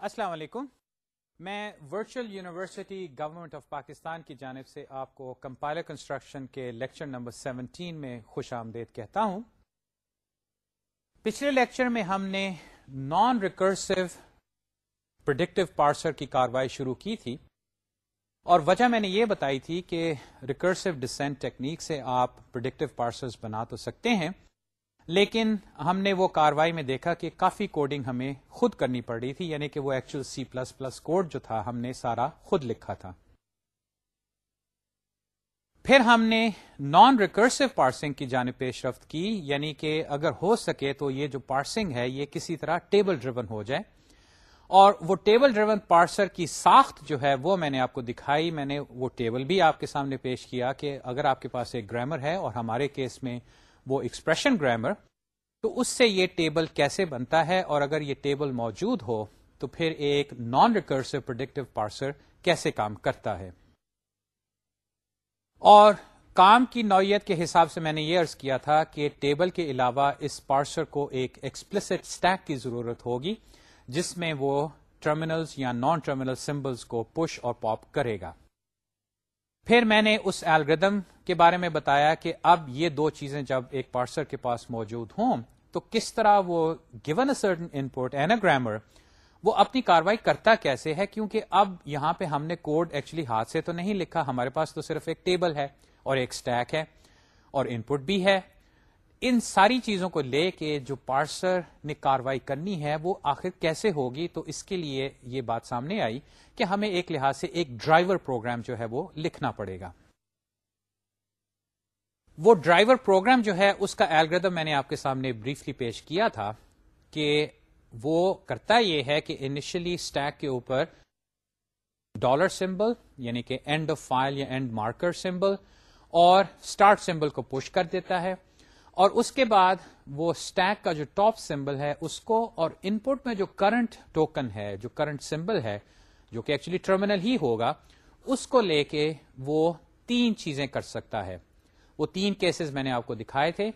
السلام علیکم۔ میں virtual university government of Pakistan کی جانب سے آپ کو کمپائلر کنسٹرکشن کے لیکچر نمبر سیونٹین میں خوش آمدید کہتا ہوں۔ پچھلے لیکچر میں ہم نے نان ریکرسو پرڈکٹیو پارسر کی کاروائی شروع کی تھی اور وجہ میں نے یہ بتائی تھی کہ ریکرسو ڈسینٹ ٹیکنیک سے آپ پرڈکٹیو پارسرز بنا تو سکتے ہیں۔ لیکن ہم نے وہ کاروائی میں دیکھا کہ کافی کوڈنگ ہمیں خود کرنی پڑ رہی تھی یعنی کہ وہ actual C plus plus code جو تھا، ہم نے سارا خود لکھا تھا۔ پھر ہم نے نان ریکرسو پارسنگ کی جانب پیش رفت کی یعنی کہ اگر ہو سکے تو یہ جو پارسنگ ہے، یہ کسی طرح ٹیبل ڈریون ہو جائے۔ اور وہ ٹیبل ڈریون پارسر کی ساخت جو ہے، وہ میں نے آپ کو دکھائی۔ میں نے وہ ٹیبل بھی آپ کے سامنے پیش کیا کہ اگر آپ کے پاس ایک گرامر ہے اور ہمارے کیس میں وہ ایکسپریشن گرامر تو اس سے یہ ٹیبل کیسے بنتا ہے اور اگر یہ ٹیبل موجود ہو، تو پھر ایک نان ریکرسو پروڈکٹیو پارسر کیسے کام کرتا ہے؟ اور کام کی نوعیت کے حساب سے میں نے یہ ارض کیا تھا کہ ٹیبل کے علاوہ اس پارسر کو ایک ایکسپلسٹ اسٹیک کی ضرورت ہوگی، جس میں وہ ٹرمینلز یا نان ٹرمینل سمبلس کو پش اور پاپ کرے گا۔ پھر میں نے اس الگریدم کے بارے میں بتایا کہ اب یہ دو چیزیں جب ایک پارسر کے پاس موجود ہوں، تو کس طرح وہ given a certain input an a grammar وہ اپنی کاروائی کرتا کیسے ہے؟ کیونکہ اب یہاں پہ ہم نے کوڈ ایکچولی ہاتھ سے تو نہیں لکھا، ہمارے پاس تو صرف ایک ٹیبل ہے اور ایک اسٹیک ہے اور ان پٹ بھی ہے۔ ان ساری چیزوں کو لے کے جو پارسر نے کاروائی کرنی ہے، وہ آخر کیسے ہوگی؟ تو اس کے لیے یہ بات سامنے آئی کہ ہمیں ایک لحاظ سے ایک ڈرائیور پروگرام جو ہے وہ لکھنا پڑے گا۔ وہ ڈرائیور پروگرام جو ہے، اس کا ایلگردم میں نے آپ کے سامنے بریفلی پیش کیا تھا کہ وہ کرتا یہ ہے کہ انیشلی اسٹیک کے اوپر ڈالر سمبل یعنی کہ اینڈ آف فائل یا اینڈ مارکر سمبل اور اسٹارٹ سمبل کو پش کر دیتا ہے۔ اور اس کے بعد وہ اسٹیک کا جو ٹاپ سمبل ہے اس کو اور ان پٹ میں جو کرنٹ ٹوکن ہے، جو کرنٹ سمبل ہے، جو کہ ایکچولی ٹرمینل ہی ہوگا، اس کو لے کے وہ تین چیزیں کر سکتا ہے۔ وہ تین کیسز میں نے آپ کو دکھائے تھے۔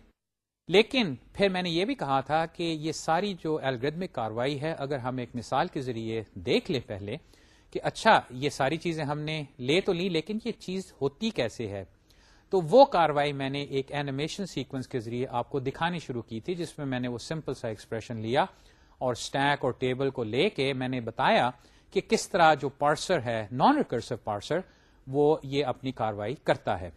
لیکن پھر میں نے یہ بھی کہا تھا کہ یہ ساری جو الگریدمک کاروائی ہے، اگر ہم ایک مثال کے ذریعے دیکھ لیں پہلے کہ اچھا یہ ساری چیزیں ہم نے لے تو لی، لیکن یہ چیز ہوتی کیسے ہے؟ تو وہ کاروائی میں نے ایک اینیمیشن سیکوینس کے ذریعے آپ کو دکھانی شروع کی تھی، جس میں میں نے وہ سمپل سا ایکسپریشن لیا اور اسٹیک اور ٹیبل کو لے کے میں نے بتایا کہ کس طرح جو پارسر ہے نان ریکرسو پارسر وہ یہ اپنی کاروائی کرتا ہے۔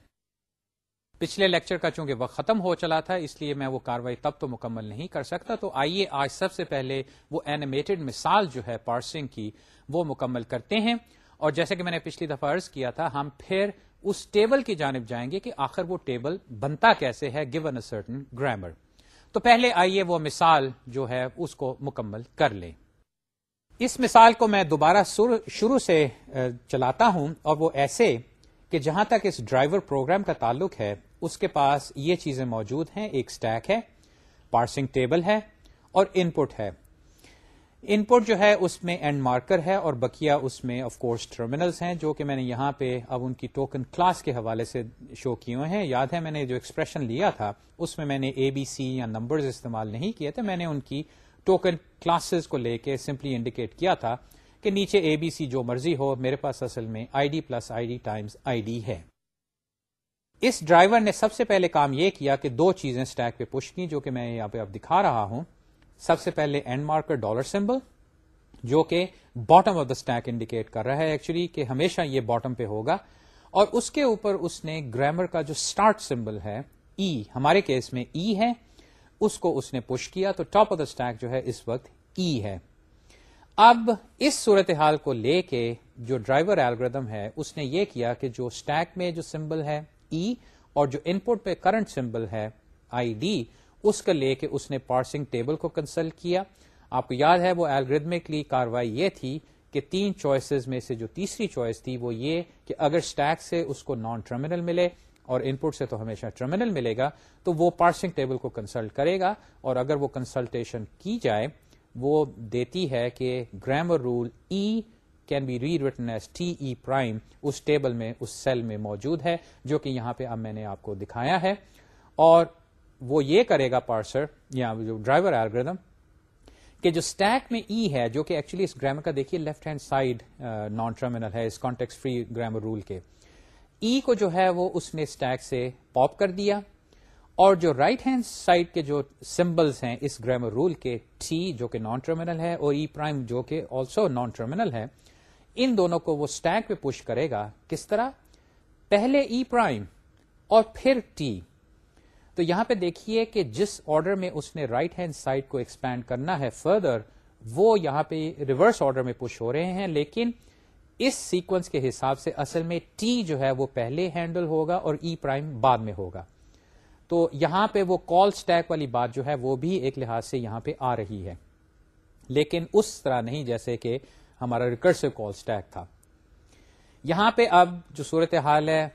پچھلے لیکچر کا چونکہ وقت ختم ہو چلا تھا، اس لیے میں وہ کاروائی تب تو مکمل نہیں کر سکتا۔ تو آئیے آج سب سے پہلے وہ اینیمیٹڈ مثال جو ہے پارسنگ کی وہ مکمل کرتے ہیں۔ اور جیسے کہ میں نے پچھلی دفعہ عرض کیا تھا، ہم پھر اس ٹیبل کی جانب جائیں گے کہ آخر وہ ٹیبل بنتا کیسے ہے گیون اے سرٹن گرامر تو پہلے آئیے وہ مثال جو ہے اس کو مکمل کر لیں۔ اس مثال کو میں دوبارہ شروع سے چلاتا ہوں اور وہ ایسے کہ جہاں تک اس ڈرائیور پروگرام کا تعلق ہے، اس کے پاس یہ چیزیں موجود ہیں، ایک سٹیک ہے پارسنگ ٹیبل ہے اور ان پٹ ہے۔ ان پٹ جو ہے اس میں اینڈ مارکر ہے اور بکیا اس میں آف کورس ٹرمینلس ہیں جو کہ میں نے یہاں پہ اب ان کی ٹوکن کلاس کے حوالے سے شو کیے ہوئے ہیں۔ یاد ہے میں نے جو ایکسپریشن لیا تھا، اس میں میں نے اے بی سی یا نمبرز استعمال نہیں کیے تھے۔ میں نے ان کی ٹوکن کلاسز کو لے کے سمپلی انڈیکیٹ کیا تھا کہ نیچے اے بی سی جو مرضی ہو، میرے پاس اصل میں I D plus I D times I D ہے۔ اس ڈرائیور نے سب سے پہلے کام یہ کیا کہ دو چیزیں اسٹیک پہ پش کی جو کہ میں یہاں پہ اب دکھا رہا ہوں۔ سب سے پہلے اینڈ مارکر ڈالر سمبل جو کہ bottom of the stack indicate کر رہا ہے ایکچولی کہ ہمیشہ یہ باٹم پہ ہوگا۔ اور اس کے اوپر اس نے گرامر کا جو اسٹارٹ سمبل ہے ای e, ہمارے کیس میں ای e ہے اس کو اس نے پش کیا تو ٹاپ آف دا اسٹیک جو ہے اس وقت ای e ہے۔ اب اس صورتحال کو لے کے جو ڈرائیور ایلگردم ہے اس نے یہ کیا کہ جو اسٹیک میں جو سمبل ہے ای اور جو ان پٹ پہ کرنٹ سمبل ہے آئی ڈی اس کا لے کے اس نے پارسنگ ٹیبل کو کنسلٹ کیا۔ آپ کو یاد ہے وہ الگریدمکلی کاروائی یہ تھی کہ تین چوائسز میں سے جو تیسری چوائس تھی وہ یہ کہ اگر اسٹیک سے اس کو نان ٹرمینل ملے اور ان پٹ سے تو ہمیشہ ٹرمینل ملے گا، تو وہ پارسنگ ٹیبل کو کنسلٹ کرے گا۔ اور اگر وہ کنسلٹیشن کی جائے، وہ دیتی ہے کہ grammar rule E can be rewritten as T E prime us table میں، اس سیل میں موجود ہے، جو کہ یہاں پہ اب میں نے آپ کو دکھایا ہے۔ اور وہ یہ کرے گا پارسر یا جو ڈرائیور ایلگردم کہ جو اسٹیک میں ای ہے، جو کہ ایکچولی اس گرامر کا دیکھیے left hand side non terminal ہے، اس کانٹیکس فری گرامر رول کے. ای کو جو ہے وہ اس نے اسٹیک سے پاپ کر دیا اور جو رائٹ ہینڈ سائڈ کے جو سمبلس ہیں اس گرامر رول کے ٹی جو کہ نان ٹرمینل ہے اور e ای پرائم جو کہ آلسو نان ٹرمینل ہے، ان دونوں کو وہ اسٹیک پہ پش کرے گا کس طرح؟ پہلے ای پرائم اور پھر ٹی تو یہاں پہ دیکھیے کہ جس آرڈر میں اس نے رائٹ ہینڈ سائڈ کو ایکسپینڈ کرنا ہے فردر وہ یہاں پہ ریورس آرڈر میں پش ہو رہے ہیں، لیکن اس سیکوینس کے حساب سے اصل میں ٹی جو ہے وہ پہلے ہینڈل ہوگا اور e ای پرائم بعد میں ہوگا۔ تو یہاں پہ وہ کال سٹیک والی بات جو ہے وہ بھی ایک لحاظ سے یہاں پہ آ رہی ہے۔ لیکن اس طرح نہیں جیسے کہ ہمارا ریکرسو کال سٹیک تھا۔ یہاں پہ اب جو صورت حال ہے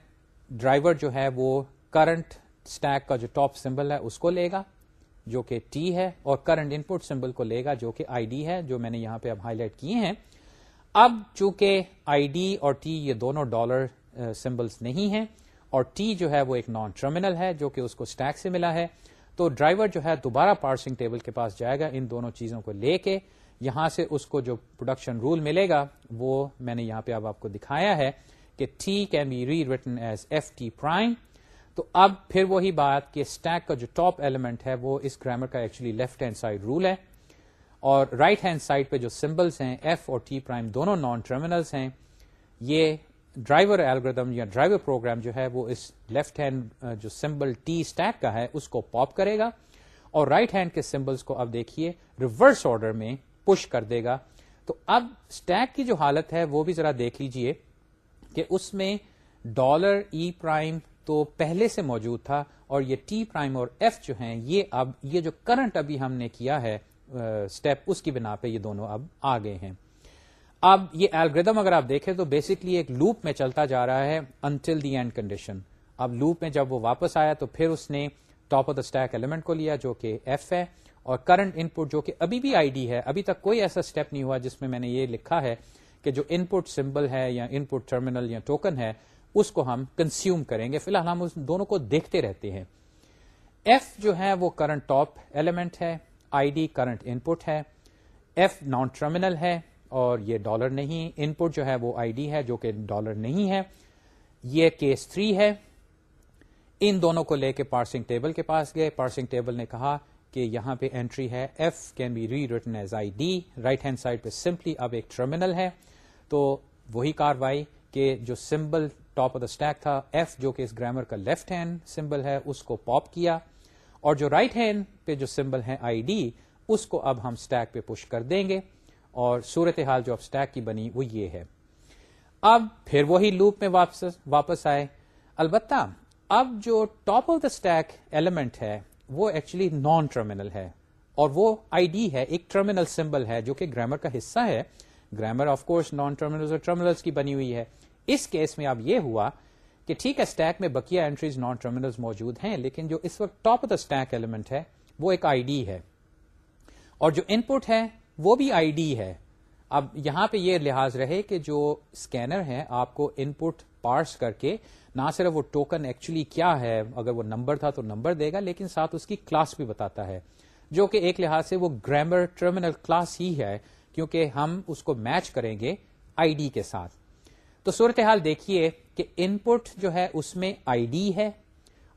ڈرائیور جو ہے وہ کرنٹ اسٹیک کا جو ٹاپ سمبل ہے اس کو لے گا، جو کہ ٹی ہے، اور کرنٹ ان پٹ سمبل کو لے گا، جو کہ آئی ڈی ہے، جو میں نے یہاں پہ اب ہائی لائٹ کیے ہیں۔ اب چونکہ آئی ڈی اور ٹی یہ دونوں ڈالر سمبلس uh, نہیں ہیں، اور ٹی جو ہے وہ ایک نان ٹرمینل ہے، جو کہ اس کو اسٹیک سے ملا ہے، تو ڈرائیور جو ہے دوبارہ پارسنگ ٹیبل کے پاس جائے گا ان دونوں چیزوں کو لے کے۔ یہاں سے اس کو جو پروڈکشن رول ملے گا، وہ میں نے یہاں پہ اب آپ کو دکھایا ہے کہ T can be rewritten as F T prime تو اب پھر وہی بات کہ اسٹیک کا جو ٹاپ ایلیمنٹ ہے وہ اس گرامر کا actually left hand side rule ہے اور رائٹ ہینڈ سائڈ پہ جو سمبلس ہیں ایف اور ٹی پرائم دونوں نان ٹرمینلس ہیں، یہ ڈرائیور ایلگردم یا ڈرائیور پروگرام جو ہے وہ اس لیفٹ ہینڈ جو سمبل ٹی اسٹیک کا ہے، اس کو پاپ کرے گا اور رائٹ ہینڈ کے سمبلس کو اب دیکھیے ریورس آرڈر میں پش کر دے گا۔ تو اب اسٹیک کی جو حالت ہے وہ بھی ذرا دیکھ لیجیے کہ اس میں ڈالر ای پرائم تو پہلے سے موجود تھا اور یہ ٹی پرائم اور ایف جو ہیں، یہ اب، یہ جو کرنٹ ابھی ہم نے کیا ہے اسٹیپ اس کی بنا پہ یہ دونوں اب آ گئے ہیں۔ اب یہ الگریدم اگر آپ دیکھیں تو بیسکلی ایک لوپ میں چلتا جا رہا ہے انٹل دی اینڈ کنڈیشن اب لوپ میں جب وہ واپس آیا تو پھر اس نے top of the stack element کو لیا جو کہ ایف ہے، اور کرنٹ ان پٹ جو کہ ابھی بھی آئی ڈی ہے، ابھی تک کوئی ایسا اسٹیپ نہیں ہوا جس میں میں نے یہ لکھا ہے کہ جو ان پٹ سمبل ہے یا ان پٹ ٹرمینل یا ٹوکن ہے اس کو ہم کنزیوم کریں گے۔ فی الحال ہم اس دونوں کو دیکھتے رہتے ہیں۔ ایف جو ہے وہ کرنٹ ٹاپ ایلیمنٹ ہے آئی ڈی کرنٹ ان پٹ ہے۔ ایف نان ٹرمینل ہے اور یہ ڈالر نہیں ان پٹ جو ہے وہ آئی ڈی ہے جو کہ ڈالر نہیں ہے۔ یہ کیس تھری ہے۔ ان دونوں کو لے کے پارسنگ ٹیبل کے پاس گئے۔ پارسنگ ٹیبل نے کہا کہ یہاں پہ انٹری ہے۔ F can be rewritten as I D right hand side پہ سمپلی اب ایک ٹرمینل ہے۔ تو وہی کاروائی کہ جو symbol top of the stack تھا ایف جو کہ اس گرامر کا لیفٹ ہینڈ سمبل ہے، اس کو پاپ کیا. اور جو رائٹ right ہینڈ پہ جو سمبل ہے آئی ڈی اس کو اب ہم اسٹیک پہ پش کر دیں گے. اور صورت حال جو اب اسٹیک کی بنی، وہ یہ ہے. اب پھر وہی لوپ میں واپس واپس آئے. البتہ اب جو top of the stack element ہے، وہ ایکچولی نان ٹرمینل ہے. اور وہ آئی ڈی ہے، ایک ٹرمینل سمبل ہے، جو کہ گرامر کا حصہ ہے. Grammar of course non terminal اور ٹرمینل کی بنی ہوئی ہے. اس کیس میں اب یہ ہوا کہ ٹھیک ہے اسٹیک میں بکیا اینٹریز نان ٹرمینل موجود ہیں، لیکن جو اس وقت top of the stack element ہے، وہ ایک آئی ڈی ہے۔ اور جو ان پٹ ہے، وہ بھی آئی ڈی ہے۔ اب یہاں پہ یہ لحاظ رہے کہ جو اسکینر ہے آپ کو ان پٹ پارس کر کے نہ صرف وہ ٹوکن ایکچولی کیا ہے، اگر وہ نمبر تھا تو نمبر دے گا، لیکن ساتھ اس کی کلاس بھی بتاتا ہے۔ جو کہ ایک لحاظ سے وہ گرامر ٹرمینل کلاس ہی ہے، کیونکہ ہم اس کو میچ کریں گے آئی ڈی کے ساتھ۔ تو صورتحال دیکھیے کہ ان پٹ جو ہے اس میں آئی ڈی ہے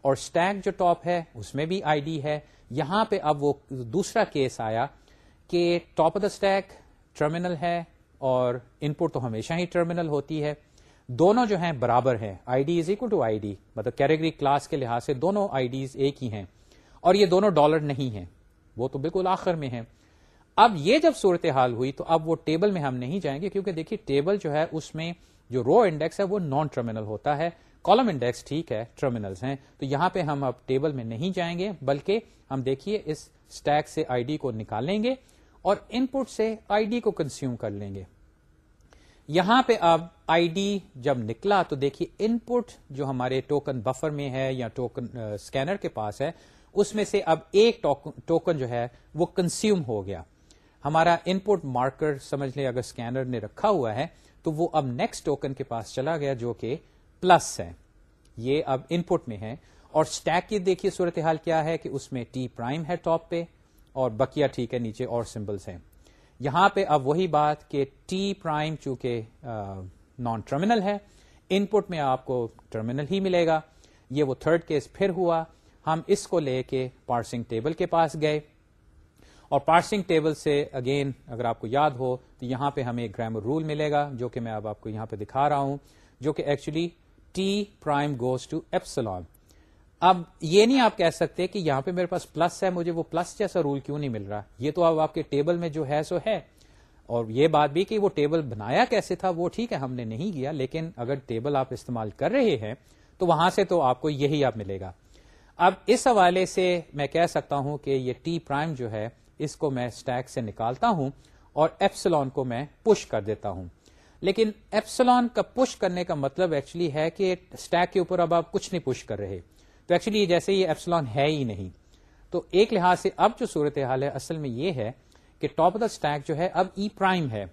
اور اسٹیک جو ٹاپ ہے اس میں بھی آئی ڈی ہے۔ یہاں پہ اب وہ دوسرا کیس آیا کہ top of the stack terminal ہے اور ان پٹ تو ہمیشہ ہی ٹرمینل ہوتی ہے۔ دونوں جو ہیں برابر ہیں۔ I D is equal to I D مطلب کیٹیگری کلاس کے لحاظ سے دونوں آئی ڈیز ایک ہی ہیں۔ اور یہ دونوں ڈالر نہیں ہیں۔ وہ تو بالکل آخر میں ہیں۔ اب یہ جب صورتحال ہوئی تو اب وہ ٹیبل میں ہم نہیں جائیں گے کیونکہ دیکھیے ٹیبل جو ہے اس میں جو رو انڈیکس ہے وہ نان ٹرمینل ہوتا ہے۔ کالم انڈیکس ٹھیک ہے، ٹرمینلز ہیں۔ تو یہاں پہ ہم اب ٹیبل میں نہیں جائیں گے، بلکہ ہم دیکھیے اس اسٹیک سے آئی ڈی کو نکالیں گے اور ان پٹ سے آئی ڈی کو کنزیوم کر لیں گے۔ یہاں پہ اب آئی ڈی جب نکلا تو دیکھیے ان پٹ جو ہمارے ٹوکن بفر میں ہے یا ٹوکن اسکینر کے پاس ہے، اس میں سے اب ایک ٹوکن جو ہے وہ کنزیوم ہو گیا۔ ہمارا ان پٹ مارکر سمجھ لیں، اگر اسکینر نے رکھا ہوا ہے تو وہ اب نیکسٹ ٹوکن کے پاس چلا گیا جو کہ پلس ہے۔ یہ اب ان پٹ میں ہے۔ اور اسٹیک کی دیکھیے صورتحال کیا ہے کہ اس میں ٹی پرائم ہے ٹاپ پہ اور بکیا ٹھیک ہے نیچے اور سمبلس ہیں۔ یہاں پہ اب وہی بات کہ ٹی پرائم چونکہ نان ٹرمینل ہے ان پٹ میں آپ کو ٹرمینل ہی ملے گا۔ یہ وہ تھرڈ کیس پھر ہوا۔ ہم اس کو لے کے پارسنگ ٹیبل کے پاس گئے۔ اور پارسنگ ٹیبل سے اگین اگر آپ کو یاد ہو، تو یہاں پہ ہمیں گرامر رول ملے گا، جو کہ میں اب آپ کو یہاں پہ دکھا رہا ہوں، جو کہ actually T prime goes to epsilon اب یہ نہیں آپ کہہ سکتے کہ یہاں پہ میرے پاس پلس ہے، مجھے وہ پلس جیسا رول کیوں نہیں مل رہا؟ یہ تو اب آپ کے ٹیبل میں جو ہے، سو ہے۔ اور یہ بات بھی کہ وہ ٹیبل بنایا کیسے تھا، وہ ٹھیک ہے، ہم نے نہیں کیا، لیکن اگر ٹیبل آپ استعمال کر رہے ہیں، تو وہاں سے تو آپ کو یہی آپ ملے گا۔ اب اس حوالے سے میں کہہ سکتا ہوں کہ یہ ٹی پرائم جو ہے اس کو میں اسٹیک سے نکالتا ہوں اور ایپسلون کو میں پش کر دیتا ہوں۔ لیکن ایپسلون کا پش کرنے کا مطلب ایکچولی ہے کہ اسٹیک کے اوپر اب آپ کچھ نہیں پش کر رہے۔ تو ایکچولی جیسے یہ ایپسلون ہے ہی نہیں۔ تو ایک لحاظ سے اب جو صورت حال ہے اصل میں یہ ہے کہ ٹاپ آف دا اسٹیک جو ہے اب e ای پرائم ہے۔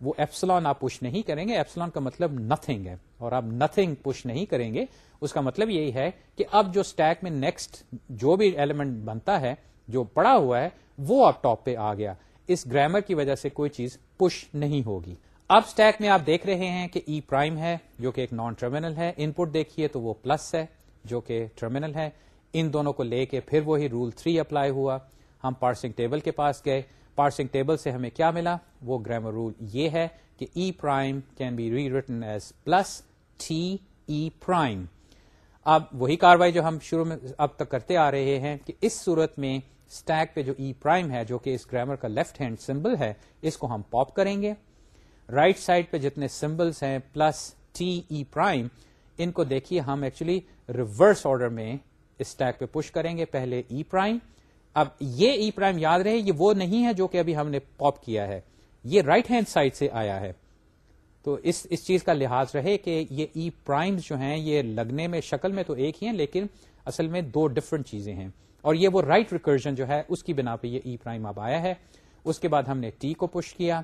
وہ ایپسلون آپ پش نہیں کریں گے۔ ایپسلون کا مطلب نتھنگ ہے۔ اور آپ نتھنگ پش نہیں کریں گے۔ اس کا مطلب یہی ہے کہ اب جو اسٹیک میں نیکسٹ جو بھی ایلیمنٹ بنتا ہے، جو پڑا ہوا ہے وہ اب ٹاپ پہ آ گیا۔ اس گرامر کی وجہ سے کوئی چیز پش نہیں ہوگی۔ اب اسٹیک میں آپ دیکھ رہے ہیں کہ ای e پرائم ہے، جو کہ ایک نان ٹرمینل ہے۔ ان پٹ دیکھیے تو وہ پلس ہے، جو کہ ٹرمینل ہے۔ ان دونوں کو لے کے پھر وہی رول 3 اپلائی ہوا۔ ہم پارسنگ ٹیبل کے پاس گئے۔ پارسنگ ٹیبل سے ہمیں کیا ملا؟ وہ گرامر رول یہ ہے کہ E prime can be rewritten as plus T E prime اب وہی کاروائی جو ہم شروع میں اب تک کرتے آ رہے ہیں کہ اس صورت میں اسٹیک پہ جو ای e پرائم ہے، جو کہ اس گرامر کا لیفٹ ہینڈ سمبل ہے، اس کو ہم پاپ کریں گے۔ رائٹ right سائڈ پہ جتنے سمبلس ہیں پلس ٹی ای پرائم ان کو دیکھیے ہم ایکچولی ریورس آرڈر میں اسٹیک پہ پش کریں گے۔ پہلے ای e پرائم اب یہ ای e پرائم یاد رہے، یہ وہ نہیں ہے جو کہ ابھی ہم نے پاپ کیا ہے۔ یہ رائٹ ہینڈ سائڈ سے آیا ہے۔ تو اس اس چیز کا لحاظ رہے کہ یہ ای e پرائم جو ہیں، یہ لگنے میں، شکل میں تو ایک ہی ہیں، لیکن اصل میں دو ڈفرنٹ چیزیں ہیں۔ اور یہ وہ رائٹ ریکرجن جو ہے، اس کی بنا پہ یہ e ای پرائم اب آیا ہے۔ اس کے بعد ہم نے ٹی کو پش کیا۔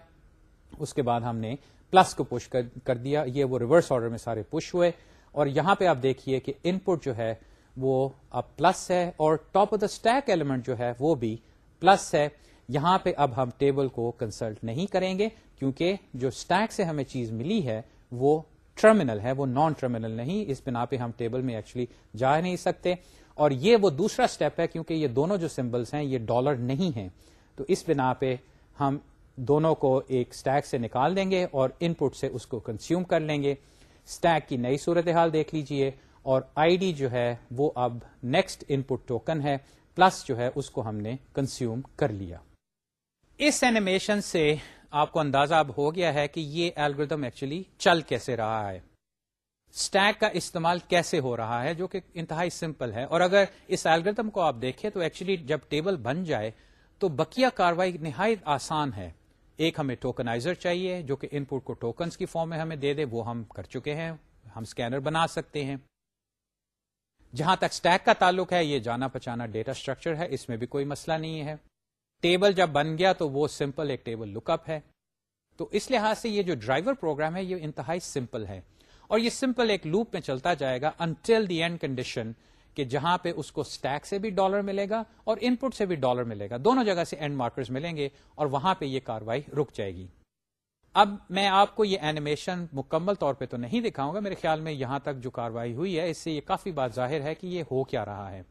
اس کے بعد ہم نے پلس کو پش کر دیا۔ یہ وہ ریورس آرڈر میں سارے پش ہوئے۔ اور یہاں پہ آپ دیکھیے کہ ان پٹ جو ہے، وہ اب پلس ہے اور top of the stack element جو ہے، وہ بھی پلس ہے۔ یہاں پہ اب ہم ٹیبل کو کنسلٹ نہیں کریں گے کیونکہ جو اسٹیک سے ہمیں چیز ملی ہے، وہ ٹرمینل ہے، وہ نان ٹرمینل نہیں۔ اس بنا پہ ہم ٹیبل میں ایکچولی جا نہیں سکتے۔ اور یہ وہ دوسرا اسٹیپ ہے کیونکہ یہ دونوں جو سمبلس ہیں یہ ڈالر نہیں ہیں۔ تو اس بنا پہ ہم دونوں کو ایک اسٹیک سے نکال دیں گے اور ان پٹ سے اس کو کنزیوم کر لیں گے۔ اسٹیک کی نئی صورتحال دیکھ لیجیے اور آئی ڈی جو ہے وہ اب نیکسٹ ان پٹ ٹوکن ہے پلس جو ہے اس کو ہم نے کنزیوم کر لیا۔ اس اینیمیشن سے آپ کو اندازہ اب ہو گیا ہے کہ یہ ایلگردم ایکچولی چل کیسے رہا ہے۔ اسٹیک کا استعمال کیسے ہو رہا ہے جو کہ انتہائی سمپل ہے۔ اور اگر اس ایلگردم کو آپ دیکھیں تو ایکچولی جب ٹیبل بن جائے تو بکیا کاروائی نہایت آسان ہے۔ ایک ہمیں ٹوکنائزر چاہیے جو کہ ان پٹ کو ٹوکنس کی فارم میں ہمیں دے دے، وہ ہم کر چکے ہیں۔ ہم اسکینر بنا سکتے ہیں۔ جہاں تک اسٹیک کا تعلق ہے، یہ جانا پچانا ڈیٹا اسٹرکچر ہے، اس میں بھی کوئی مسئلہ نہیں ہے۔ ٹیبل جب بن گیا تو وہ سمپل ایک ٹیبل لک اپ ہے۔ تو اس لحاظ سے یہ جو ڈرائیور پروگرام ہے، یہ انتہائی سمپل ہے۔ اور یہ سمپل ایک لوپ میں چلتا جائے گا انٹل دی اینڈ کنڈیشن کہ جہاں پہ اس کو اسٹیک سے بھی ڈالر ملے گا اور ان پٹ سے بھی ڈالر ملے گا۔ دونوں جگہ سے اینڈ مارکرز ملیں گے اور وہاں پہ یہ کاروائی رک جائے گی۔ اب میں آپ کو یہ اینیمیشن مکمل طور پہ تو نہیں دکھاؤں گا، میرے خیال میں یہاں تک جو کاروائی ہوئی ہے، اس سے یہ کافی بات ظاہر ہے کہ یہ ہو کیا رہا ہے۔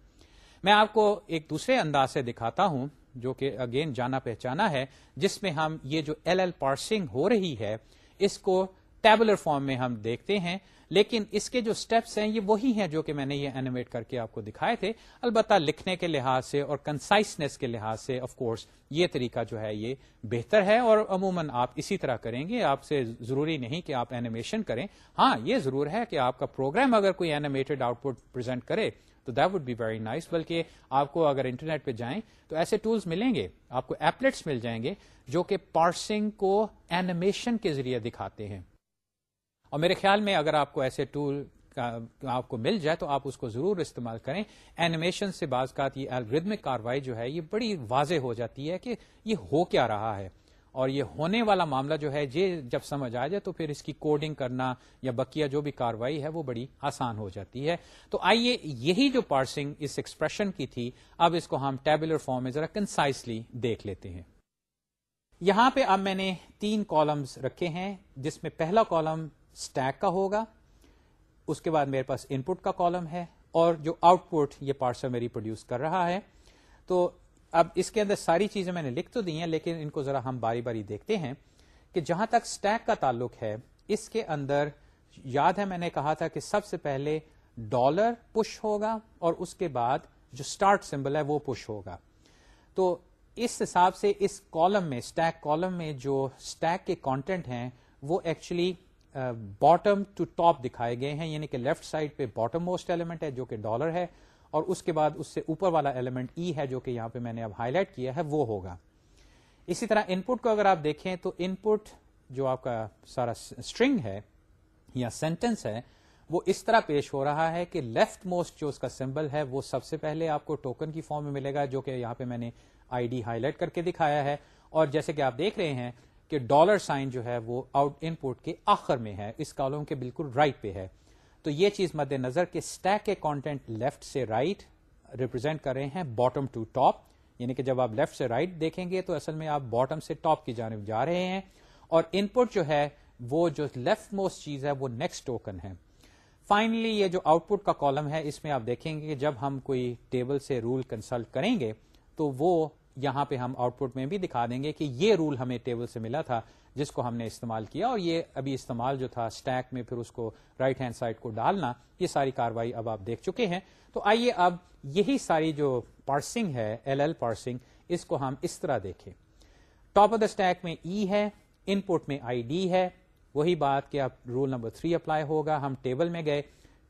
میں آپ کو ایک دوسرے انداز سے دکھاتا ہوں، جو کہ اگین جانا پہچانا ہے، جس میں ہم یہ جو ایل ایل پارسنگ ہو رہی ہے، اس کو ٹیبلر فارم میں ہم دیکھتے ہیں، لیکن اس کے جو سٹیپس ہیں، یہ وہی ہیں جو کہ میں نے یہ اینیمیٹ کر کے آپ کو دکھائے تھے۔ البتہ لکھنے کے لحاظ سے اور کنسائسنیس کے لحاظ سے آف کورس یہ طریقہ جو ہے، یہ بہتر ہے۔ اور عموماً آپ اسی طرح کریں گے۔ آپ سے ضروری نہیں کہ آپ اینیمیشن کریں۔ ہاں یہ ضرور ہے کہ آپ کا پروگرام اگر کوئی اینیمیٹڈ آؤٹ پٹ پرزینٹ کرے، تو that would be very nice بلکہ آپ کو اگر انٹرنیٹ پہ جائیں، تو ایسے ٹولس ملیں گے۔ آپ کو ایپلیٹس مل جائیں گے جو کہ پارسنگ کو اینیمیشن کے ذریعے دکھاتے ہیں۔ اور میرے خیال میں اگر آپ کو ایسے ٹول آپ کو مل جائے تو آپ اس کو ضرور استعمال کریں۔ اینیمیشن سے بعض کا یہ الگریدمک کاروائی جو ہے یہ بڑی واضح ہو جاتی ہے کہ یہ ہو کیا رہا ہے۔ اور یہ ہونے والا معاملہ جو ہے یہ جب سمجھ آ جائے تو پھر اس کی کوڈنگ کرنا یا بکیا جو بھی کاروائی ہے وہ بڑی آسان ہو جاتی ہے۔ تو آئیے یہی جو پارسنگ اس ایکسپریشن کی تھی، اب اس کو ہم ٹیبلر فارم میں ذرا کنسائسلی دیکھ لیتے ہیں۔ یہاں پہ اب میں نے تین کالمز رکھے ہیں، جس میں پہلا کالم اسٹیک کا ہوگا، اس کے بعد میرے پاس ان پٹ کا کالم ہے اور جو آؤٹ پٹ یہ پارسل میری پروڈیوس کر رہا ہے۔ تو اب اس کے اندر ساری چیزیں میں نے لکھ تو دی ہیں، لیکن ان کو ذرا ہم باری باری دیکھتے ہیں کہ جہاں تک اسٹیک کا تعلق ہے، اس کے اندر یاد ہے میں نے کہا تھا کہ سب سے پہلے ڈالر پش ہوگا اور اس کے بعد جو اسٹارٹ سمبل ہے وہ پش ہوگا۔ تو اس حساب سے اس کالم میں اسٹیک کالم میں جو اسٹیک کے کانٹینٹ ہیں، وہ ایکچولی باٹم ٹو ٹاپ دکھائے گئے ہیں یعنی کہ لیفٹ سائڈ پہ باٹم موسٹ ایلیمنٹ ہے جو کہ ڈالر ہے، اور اس کے بعد اس سے اوپر والا ایلیمنٹ ای ہے جو کہ یہاں پہ میں نے اب ہائی لائٹ کیا ہے، وہ ہوگا۔ اسی طرح ان پٹ کو اگر آپ دیکھیں تو ان پٹ جو آپ کا سارا اسٹرنگ ہے یا سینٹینس ہے، وہ اس طرح پیش ہو رہا ہے کہ لیفٹ موسٹ جو اس کا سمبل ہے، وہ سب سے پہلے آپ کو ٹوکن کی فارم میں ملے گا، جو کہ یہاں پہ میں نے آئی ڈی ہائی لائٹ کر کے دکھایا ہے۔ اور جیسے کہ آپ دیکھ رہے ہیں کہ ڈالر سائن جو ہے وہ آؤٹ ان پٹ کے آخر میں ہے، اس کالم کے بالکل رائٹ right پہ ہے۔ تو یہ چیز مد نظر کہ اسٹیک کے کانٹینٹ لیفٹ سے رائٹ right ریپرزینٹ کر رہے ہیں باٹم ٹو ٹاپ یعنی کہ جب آپ لیفٹ سے رائٹ right دیکھیں گے تو اصل میں آپ باٹم سے ٹاپ کی جانب جا رہے ہیں۔ اور ان پٹ جو ہے، وہ جو لیفٹ موسٹ چیز ہے، وہ نیکسٹ ٹوکن ہے۔ فائنلی یہ جو آؤٹ پٹ کا کالم ہے، اس میں آپ دیکھیں گے کہ جب ہم کوئی ٹیبل سے رول کنسلٹ کریں گے، تو وہ یہاں پہ ہم آؤٹ پٹ میں بھی دکھا دیں گے کہ یہ رول ہمیں ٹیبل سے ملا تھا جس کو ہم نے استعمال کیا اور یہ ابھی استعمال جو تھا اسٹیک میں پھر اس کو رائٹ ہینڈ سائڈ کو ڈالنا، یہ ساری کاروائی اب آپ دیکھ چکے ہیں۔ تو آئیے اب یہی ساری جو پارسنگ ہے ایل ایل پارسنگ، اس کو ہم اس طرح دیکھیں۔ ٹاپ آف دا اسٹیک میں ای e ہے ان پٹ میں آئی ڈی ہے۔ وہی بات کہ اب رول نمبر تھری اپلائی ہوگا، ہم ٹیبل میں گئے۔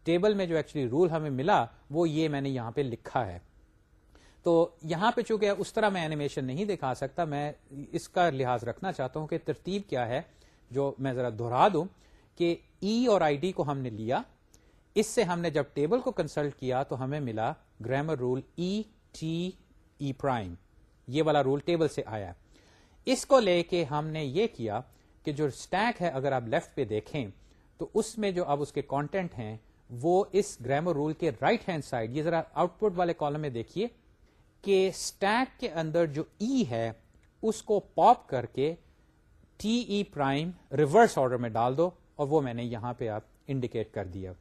ٹیبل میں جو ایکچولی رول ہمیں ملا، وہ یہ میں نے یہاں پہ لکھا ہے۔ تو یہاں پہ چونکہ اس طرح میں اینیمیشن نہیں دکھا سکتا، میں اس کا لحاظ رکھنا چاہتا ہوں کہ ترتیب کیا ہے، جو میں ذرا دہرا دوں کہ ای e اور آئی ڈی کو ہم نے لیا۔ اس سے ہم نے جب ٹیبل کو کنسلٹ کیا تو ہمیں ملا grammar rule E T E prime یہ والا رول ٹیبل سے آیا۔ اس کو لے کے ہم نے یہ کیا کہ جو اسٹیک ہے اگر آپ لیفٹ پہ دیکھیں تو اس میں جو اب اس کے کانٹینٹ ہیں وہ اس گرامر رول کے رائٹ ہینڈ سائڈ یہ ذرا آؤٹ پٹ والے کالم میں دیکھیے۔ کہ اسٹیک کے اندر جو ای ہے، اس کو پاپ کر کے T E prime reverse order میں ڈال دو اور وہ میں نے یہاں پہ آپ انڈیکیٹ کر دیا۔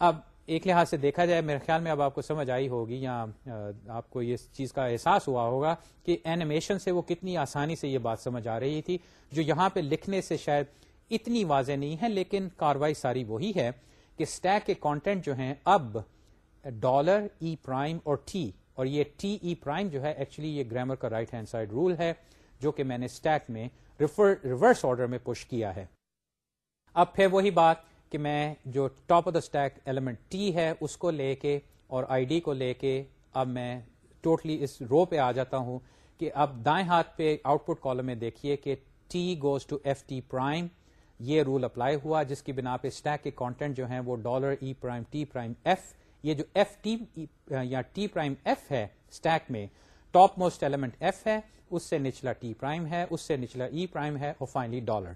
اب ایک لحاظ سے دیکھا جائے، میرے خیال میں اب آپ کو سمجھ آئی ہوگی یا آپ کو یہ چیز کا احساس ہوا ہوگا کہ اینیمیشن سے وہ کتنی آسانی سے یہ بات سمجھ آ رہی تھی، جو یہاں پہ لکھنے سے شاید اتنی واضح نہیں ہے، لیکن کاروائی ساری وہی ہے کہ اسٹیک کے کانٹینٹ جو ہیں، اب ڈالر ای پرائم اور ٹی اور یہ ٹی ای پرائم جو ہے ایکچولی یہ گرامر کا رائٹ ہینڈ سائڈ رول ہے، جو کہ میں نے اسٹیک میں ریورس آرڈر میں پش کیا ہے. اب پھر وہی بات کہ میں جو top of the stack element T ہے، اس کو لے کے اور آئی ڈی کو لے کے اب میں ٹوٹلی اس رو پہ آ جاتا ہوں کہ اب دائیں ہاتھ پہ آؤٹ پٹ کالم میں دیکھیے کہ T goes to F T prime یہ رول اپلائی ہوا، جس کی بنا پہ اسٹیک کے کانٹینٹ جو ہیں وہ dollar E prime T prime F یہ جو ایف ٹی یا ٹی پرائم ایف ہے اسٹیک میں ٹاپ موسٹ ایلیمنٹ ایف ہے، اس سے نچلا ٹی پرائم ہے، اس سے نچلا e ای پرائم ہے، اور فائنلی ڈالر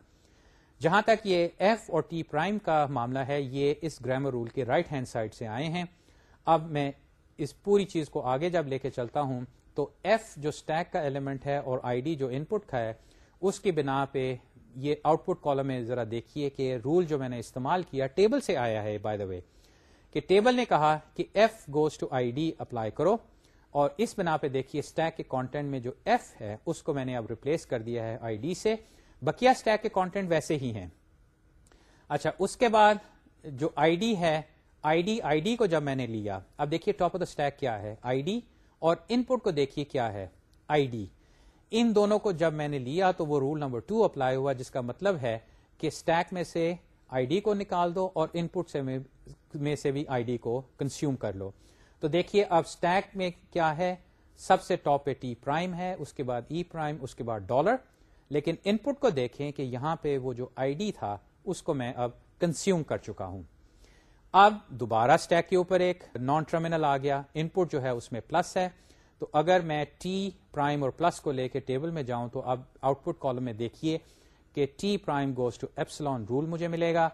جہاں تک یہ ایف اور ٹی پرائم کا معاملہ ہے، یہ اس گرامر رول کے رائٹ ہینڈ سائڈ سے آئے ہیں۔ اب میں اس پوری چیز کو آگے جب لے کے چلتا ہوں، تو ایف جو اسٹیک کا ایلیمنٹ ہے اور آئی ڈی جو ان پٹ کا ہے، اس کی بنا پہ یہ آؤٹ پٹ کالم میں ذرا دیکھیے کہ رول جو میں نے استعمال کیا ٹیبل سے آیا ہے بائی دا وے کہ ٹیبل نے کہا کہ F goes to I D apply کرو اور اس بنا پہ دیکھیے اسٹیک کے کانٹینٹ میں جو ایف ہے، اس کو میں نے اب ریپلیس کر دیا ہے آئی ڈی سے۔ بکیا اسٹیک کے کانٹینٹ ویسے ہی ہیں۔ اچھا اس کے بعد جو آئی ڈی ہے آئی ڈی آئی ڈی کو جب میں نے لیا، اب دیکھیے ٹاپ آف دا اسٹیک کیا ہے آئی ڈی اور ان پٹ کو دیکھیے کیا ہے آئی ڈی ان دونوں کو جب میں نے لیا تو وہ رول نمبر ٹو اپلائی ہوا، جس کا مطلب ہے کہ اسٹیک میں سے آئی ڈی کو نکال دو اور ان پٹ سے میں سے بھی آئی ڈی کو کنزیوم کر لو۔ تو دیکھیے اب اسٹیک میں کیا ہے؟ سب سے ٹاپ پہ ٹی پرائم ہے، اس کے بعد e ای پرائم اس کے بعد ڈالر لیکن ان پٹ کو دیکھیں کہ یہاں پہ وہ جو آئی ڈی تھا، اس کو میں اب کنزیوم کر چکا ہوں۔ اب دوبارہ اسٹیک کے اوپر ایک نان ٹرمینل آ گیا۔ ان پٹ جو ہے، اس میں پلس ہے۔ تو اگر میں ٹی پرائم اور پلس کو لے کے ٹیبل میں جاؤں، تو اب آؤٹ پٹ کالم میں دیکھیے کہ T prime goes to epsilon rule مجھے ملے گا۔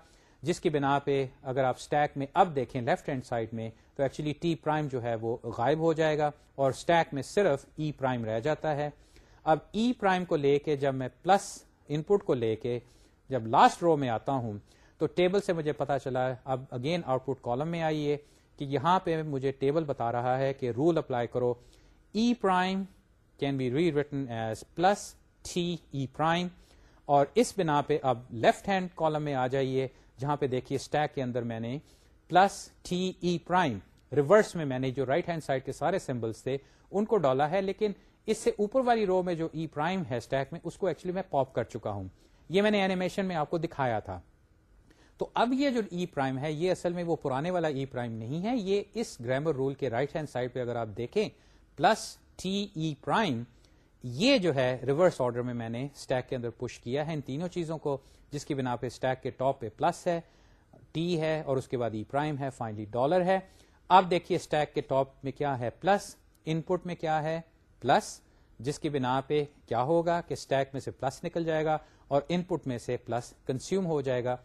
جس کی بنا پہ اگر آپ اسٹیک میں اب دیکھیں لیفٹ ہینڈ سائڈ میں، تو ایکچولی ٹی پرائم جو ہے وہ غائب ہو جائے گا اور اسٹیک میں صرف ای e پرائم رہ جاتا ہے۔ اب ای e پرائم کو لے کے جب میں پلس ان پٹ کو لے کے جب لاسٹ رو میں آتا ہوں، تو ٹیبل سے مجھے پتا چلا، اب اگین آؤٹ پٹ کالم میں آئیے کہ یہاں پہ مجھے ٹیبل بتا رہا ہے کہ رول اپلائی کرو۔ E prime can be rewritten as plus T E prime اور اس بنا پہ اب لیفٹ ہینڈ کالم میں آ جائیے۔ جہاں پہ دیکھیے اسٹیک کے اندر میں نے plus T E prime reverse میں میں نے جو رائٹ ہینڈ سائڈ کے سارے سمبلس تھے، ان کو ڈالا ہے، لیکن اس سے اوپر والی رو میں جو e ای پرائم ہے اسٹیک میں، اس کو ایکچولی میں پاپ کر چکا ہوں۔ یہ میں نے اینیمیشن میں آپ کو دکھایا تھا۔ تو اب یہ جو e ای پرائم ہے، یہ اصل میں وہ پرانے والا e ای پرائم نہیں ہے، یہ اس گرامر رول کے رائٹ ہینڈ سائڈ پہ اگر آپ دیکھیں پلس ٹی ای پرائم یہ جو ہے ریورس آرڈر میں میں نے اسٹیک کے اندر پش کیا ہے ان تینوں چیزوں کو، جس کی بنا پہ اسٹیک کے ٹاپ پہ پلس ہے ٹی ہے اور اس کے بعد e ای پرائم ہے فائنلی ڈالر ہے۔ اب دیکھیے اسٹیک کے ٹاپ میں کیا ہے پلس ان پٹ میں کیا ہے پلس جس کی بنا پہ کیا ہوگا کہ اسٹیک میں سے پلس نکل جائے گا اور ان پٹ میں سے پلس کنزیوم ہو جائے گا۔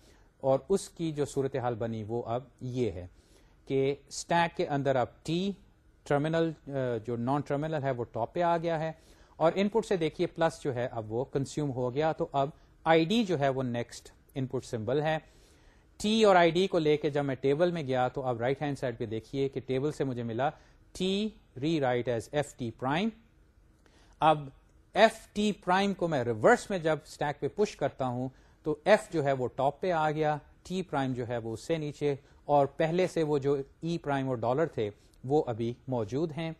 اور اس کی جو صورتحال بنی وہ اب یہ ہے کہ اسٹیک کے اندر اب ٹی ٹرمینل جو نان ٹرمینل ہے وہ ٹاپ پہ آ گیا ہے۔ اور ان پٹ سے دیکھیے پلس جو ہے اب وہ کنزیوم ہو گیا، تو اب آئی ڈی جو ہے وہ نیکسٹ ان پٹ سمبل ہے. ٹی اور آئی ڈی کو لے کے جب میں ٹیبل میں گیا، تو اب رائٹ ہینڈ سائڈ پہ دیکھیے کہ ٹیبل سے مجھے ملا T rewrite as F T prime اب ایف ٹی پرائم کو میں ریورس میں جب اسٹیک پہ پش کرتا ہوں، تو ایف جو ہے وہ ٹاپ پہ آ گیا. ٹی پرائم جو ہے وہ اس سے نیچے اور پہلے سے وہ جو ای e پرائم اور ڈالر تھے، وہ ابھی موجود ہیں.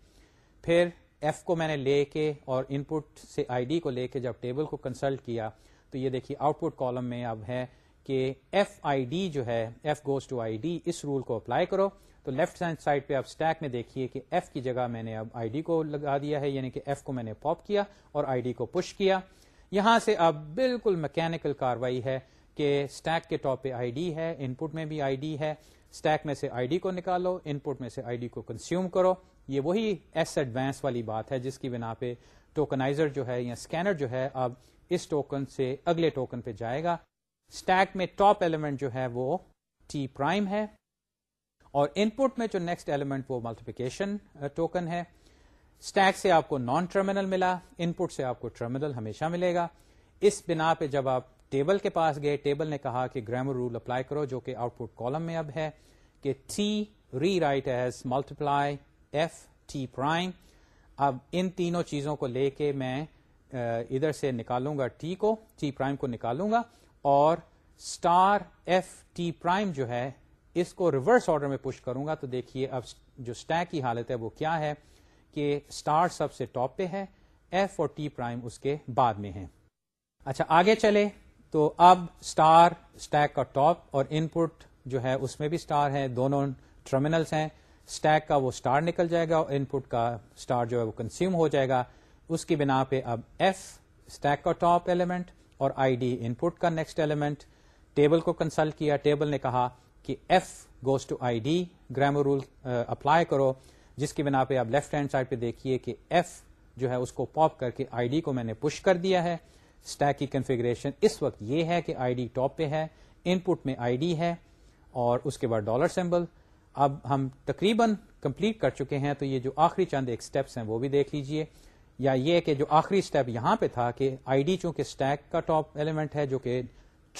پھر ایف کو میں نے لے کے اور ان پٹ سے آئی ڈی کو لے کے جب ٹیبل کو کنسلٹ کیا، تو یہ دیکھیے آؤٹ پٹ کالم میں اب ہے کہ ایف آئی ڈی جو ہے F goes to I D us rule کو اپلائی کرو۔ تو لیفٹ ہینڈ سائڈ پہ اب اسٹیک میں دیکھیے کہ ایف کی جگہ میں نے اب آئی ڈی کو لگا دیا ہے یعنی کہ ایف کو میں نے پاپ کیا اور آئی ڈی کو پش کیا۔ یہاں سے اب بالکل میکینکل کاروائی ہے کہ اسٹیک کے ٹاپ پہ آئی ڈی ہے ان پٹ میں بھی آئی ڈی ہے۔ اسٹیک میں سے آئی ڈی کو نکالو ان پٹ میں سے آئی ڈی کو کنزیوم کرو۔ یہ وہی ایس ایڈوانس والی بات ہے جس کی بنا پہ ٹوکنائزر جو ہے یا اسکینر جو ہے اب اس ٹوکن سے اگلے ٹوکن پہ جائے گا۔ اسٹیک میں ٹاپ ایلیمنٹ جو ہے وہ ٹی پرائم ہے اور ان پٹ میں جو نیکسٹ ایلیمنٹ وہ ملٹیپیکیشن ٹوکن ہے۔ اسٹیک سے آپ کو نان ٹرمینل ملا ان پٹ سے آپ کو ٹرمینل ہمیشہ ملے گا۔ اس بنا پہ جب آپ ٹیبل کے پاس گئے، ٹیبل نے کہا کہ گرامر رول اپلائی کرو جو کہ آؤٹ پٹ کالم میں اب ہے کہ T rewrite as multiply F T prime اب ان تینوں چیزوں کو لے کے میں ادھر سے نکالوں گا ٹی کو ٹی پرائم کو نکالوں گا اور اسٹار ایف ٹی پرائم جو ہے، اس کو ریورس آرڈر میں پش کروں گا تو دیکھیے اب جو اسٹیک کی حالت ہے وہ کیا ہے کہ اسٹار سب سے ٹاپ پہ ہے ایف اور ٹی پرائم اس کے بعد میں ہے اچھا آگے چلے تو اب اسٹار اسٹیک کا ٹاپ اور ان پٹ جو ہے اس میں بھی اسٹار ہے، دونوں ٹرمینلس ہیں۔ اسٹیک کا وہ اسٹار نکل جائے گا اور ان پٹ کا اسٹار جو ہے وہ کنزیوم ہو جائے گا۔ اس کی بنا پہ اب ایف اسٹیک کا ٹاپ ایلیمنٹ اور آئی ڈی ان پٹ کا نیکسٹ ایلیمنٹ ٹیبل کو کنسلٹ کیا۔ ٹیبل نے کہا کہ F goes to I D grammar rule apply کرو۔ جس کی بنا پہ آپ لیفٹ ہینڈ سائڈ پہ دیکھیے کہ ایف جو ہے اس کو پاپ کر کے آئی ڈی کو میں نے پش کر دیا ہے۔ اسٹیک کی کنفیگریشن اس وقت یہ ہے کہ آئی ڈی ٹاپ پہ ہے ان پٹ میں آئی ڈی ہے اور اس کے بعد ڈالر سمبل اب ہم تقریباً کمپلیٹ کر چکے ہیں تو یہ جو آخری چند ایک اسٹیپس ہیں وہ بھی دیکھ لیجیے۔ یا یہ کہ جو آخری اسٹیپ یہاں پہ تھا کہ آئی ڈی چونکہ اسٹیک کا ٹاپ ایلیمنٹ ہے جو کہ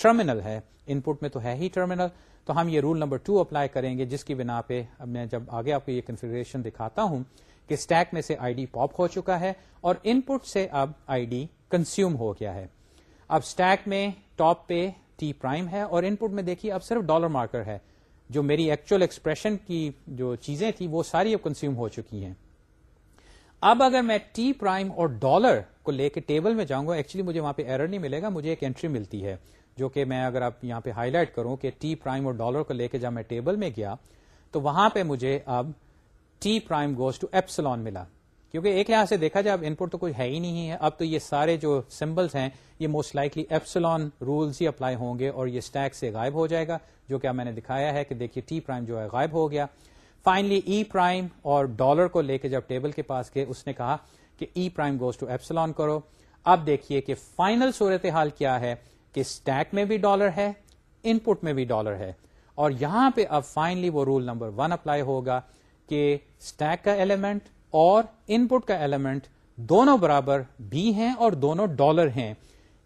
ٹرمینل ہے ان پٹ میں تو ہے ہی ٹرمینل تو ہم یہ رول نمبر ٹو اپلائی کریں گے، جس کی بنا پہ اب میں جب آگے آپ کو یہ کنفیگریشن دکھاتا ہوں کہ اسٹیک میں سے آئی ڈی پاپ ہو چکا ہے اور ان پٹ سے اب آئی ڈی کنزیوم ہو گیا ہے۔ اب اسٹیک میں ٹاپ پہ ٹی پرائم ہے اور ان پٹ میں دیکھیے اب صرف ڈالر مارکر ہے۔ جو میری ایکچوئل ایکسپریشن کی جو چیزیں تھیں وہ ساری اب کنزیوم ہو چکی ہیں۔ اب اگر میں ٹی پرائم اور ڈالر کو لے کے ٹیبل میں جاؤں گا ایکچولی مجھے وہاں پہ ایرر نہیں ملے گا، مجھے ایک انٹری ملتی ہے، جو کہ میں اگر آپ یہاں پہ ہائی لائٹ کروں کہ ٹی پرائم اور ڈالر کو لے کے جب میں ٹیبل میں گیا، تو وہاں پہ مجھے اب T prime goes to epsilon ملا۔ کیونکہ ایک لحاظ سے دیکھا جائے اب ان پٹ تو کوئی ہے ہی نہیں ہے۔ اب تو یہ سارے جو سمبلس ہیں، یہ موسٹ لائکلی ایپسلون رولس ہی اپلائی ہوں گے اور یہ اسٹیک سے غائب ہو جائے گا، جو کہ اب میں نے دکھایا ہے کہ دیکھیے ٹی پرائم جو ہے غائب ہو گیا۔ فائنلی ای پرائم اور ڈالر کو لے کے جب ٹیبل کے پاس گئے، اس نے کہا کہ E prime goes to epsilon کرو۔ اب دیکھیے کہ فائنل صورت حال کیا ہے کہ اسٹیک میں بھی ڈالر ہے ان پٹ میں بھی ڈالر ہے۔ اور یہاں پہ اب فائنلی وہ رول نمبر ون اپلائی ہوگا کہ اسٹیک کا ایلیمنٹ اور ان پٹ کا ایلیمنٹ دونوں برابر بھی ہیں اور دونوں ڈالر ہیں۔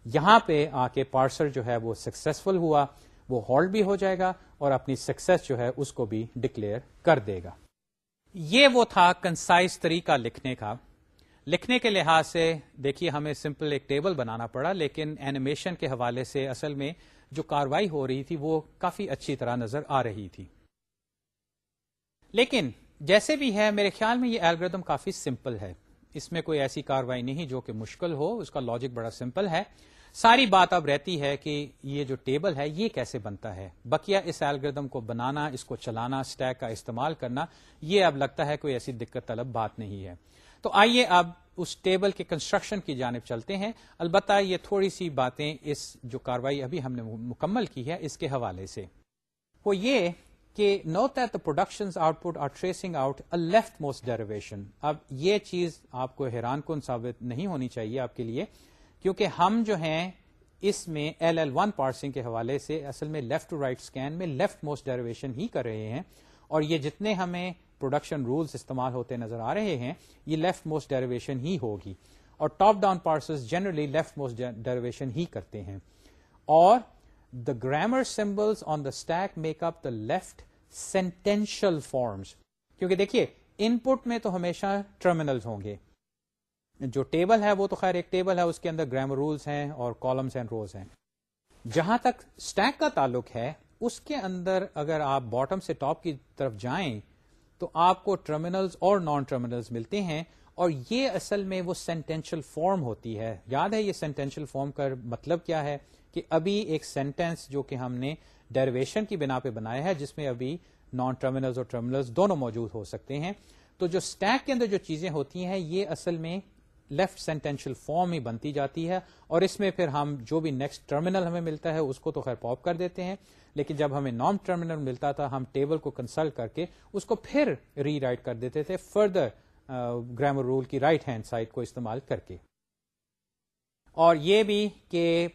یہاں پہ آ کے پارسر جو ہے وہ سکسیسفل ہوا، وہ ہولڈ بھی ہو جائے گا اور اپنی سکسیس جو ہے اس کو بھی ڈکلیئر کر دے گا۔ یہ وہ تھا کنسائز طریقہ لکھنے کا۔ لکھنے کے لحاظ سے دیکھیے، ہمیں سمپل ایک ٹیبل بنانا پڑا، لیکن اینیمیشن کے حوالے سے اصل میں جو کاروائی ہو رہی تھی وہ کافی اچھی طرح نظر آ رہی تھی۔ لیکن جیسے بھی ہے، میرے خیال میں یہ الگریدم کافی سمپل ہے۔ اس میں کوئی ایسی کاروائی نہیں جو کہ مشکل ہو، اس کا لاجک بڑا سمپل ہے۔ ساری بات اب رہتی ہے کہ یہ جو ٹیبل ہے، یہ کیسے بنتا ہے؟ بکیا اس الگریدم کو بنانا، اس کو چلانا اسٹیک کا استعمال کرنا، یہ اب لگتا ہے کوئی ایسی دقت طلب بات نہیں ہے۔ تو آئیے اب اس ٹیبل کے کنسٹرکشن کی جانب چلتے ہیں۔ البتہ یہ تھوڑی سی باتیں اس جو کاروائی ابھی ہم نے مکمل کی ہے، اس کے حوالے سے۔ وہ یہ کہ note at the production output are tracing out leftmost derivation اب یہ چیز آپ کو حیران کن ثابت نہیں ہونی چاہیے آپ کے لیے، کیونکہ ہم جو ہیں اس میں ایل ایل ون پارسنگ کے حوالے سے اصل میں لیفٹ ٹو رائٹ اسکین میں لیفٹ موسٹ ڈیریویشن ہی کر رہے ہیں، اور یہ جتنے ہمیں پروڈکشن رولس استعمال ہوتے نظر آ رہے ہیں، یہ لیفٹ موسٹ ڈیریویشن ہی ہوگی۔ اور top down parsers generally leftmost derivation ہی کرتے ہیں۔ اور the grammar symbols on the stack make up the left sentential forms کیونکہ دیکھیے ان پٹ میں تو ہمیشہ ٹرمینل ہوں گے. جو ٹیبل ہے وہ تو خیر ایک ٹیبل ہے، اس کے اندر گرامر رولس ہیں اور کالمس اینڈ روز ہیں. جہاں تک اسٹیک کا تعلق ہے، اس کے اندر اگر آپ باٹم سے ٹاپ کی طرف جائیں، تو آپ کو ٹرمینلز اور نان ٹرمینلز ملتے ہیں اور یہ اصل میں وہ سینٹینشل فارم ہوتی ہے. یاد ہے یہ سینٹینشل فارم کا مطلب کیا ہے؟ کہ ابھی ایک سینٹینس جو کہ ہم نے ڈیریویشن کی بنا پہ بنایا ہے، جس میں ابھی نان ٹرمینلز اور ٹرمینلز دونوں موجود ہو سکتے ہیں۔ تو جو اسٹیک کے اندر جو چیزیں ہوتی ہیں، یہ اصل میں لیفٹ سینٹینشل فارم ہی بنتی جاتی ہے۔ اور اس میں پھر ہم جو بھی نیکسٹ ٹرمینل ہمیں ملتا ہے، اس کو تو خیر پاپ کر دیتے ہیں۔ لیکن جب ہمیں نام ٹرمینل ملتا تھا، ہم ٹیبل کو کنسلٹ کر کے اس کو پھر ری رائٹ کر دیتے تھے فردر گرامر رول کی رائٹ ہینڈ سائڈ کو استعمال کر کے۔ اور یہ بھی کہ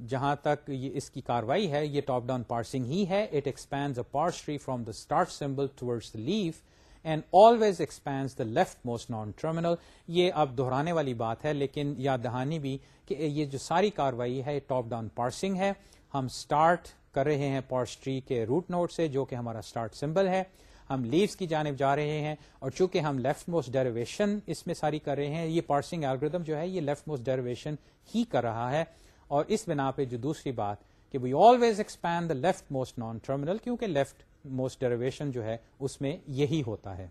جہاں تک یہ اس کی کاروائی ہے، یہ ٹاپ ڈاؤن پارسنگ ہی ہے۔ It expand parse tree from the start symbol towards the leaf and always expand the leftmost non terminal یہ اب دہرانے والی بات ہے، لیکن یاد دہانی بھی کہ یہ جو ساری کاروائی ہے ٹاپ ڈاؤن پارسنگ ہے۔ ہم اسٹارٹ کر رہے ہیں پارس ٹری کے روٹ نوٹ سے، جو کہ ہمارا اسٹارٹ سمبل ہے۔ ہم لیوس کی جانب جا رہے ہیں اور چونکہ ہم لیفٹ موسٹ ڈیریویشن اس میں ساری کر رہے ہیں، یہ پارسنگ الگریدم جو ہے، یہ لیفٹ موسٹ ڈیریویشن ہی کر رہا ہے۔ اور اس بنا پہ جو دوسری بات کہ we always expand the leftmost non terminal کیونکہ لیفٹ موسٹ ڈیریویشن جو ہے اس میں یہی ہوتا ہے۔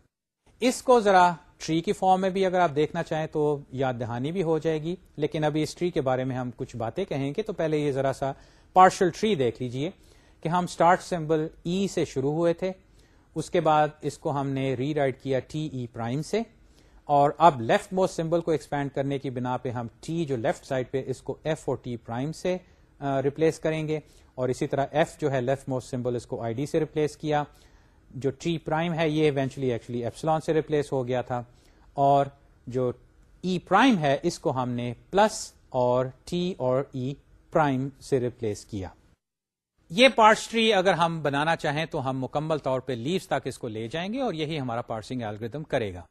اس کو ذرا ٹری کی فارم میں بھی اگر آپ دیکھنا چاہیں تو یاد دہانی بھی ہو جائے گی۔ لیکن ابھی اس ٹری کے بارے میں ہم کچھ باتیں کہیں گے تو پہلے یہ ذرا سا پارشل ٹری دیکھ لیجیے کہ ہم اسٹارٹ سمبل ای سے شروع ہوئے تھے۔ اس کے بعد اس کو ہم نے ری رائٹ کیا ٹی ای پرائم سے۔ اور اب لیفٹ موسٹ سمبل کو ایکسپینڈ کرنے کی بنا پہ ہم ٹی جو لیفٹ سائڈ پہ اس کو ایف اور ٹی پرائم سے ریپلیس کریں گے اور اسی طرح ایف جو ہے لیفٹ موسٹ سمبل اس کو آئی ڈی سے ریپلیس کیا۔ جو ٹی پرائم ہے یہ ایونچولی ایکچولی ایپسلان سے ریپلیس ہو گیا تھا اور جو ای e پرائم ہے اس کو ہم نے پلس اور ٹی اور ای e پرائم سے ریپلیس کیا۔ یہ پارس ٹری اگر ہم بنانا چاہیں تو ہم مکمل طور پہ لیوس تک اس کو لے جائیں گے اور یہی ہمارا پارسنگ الگریدم کرے گا۔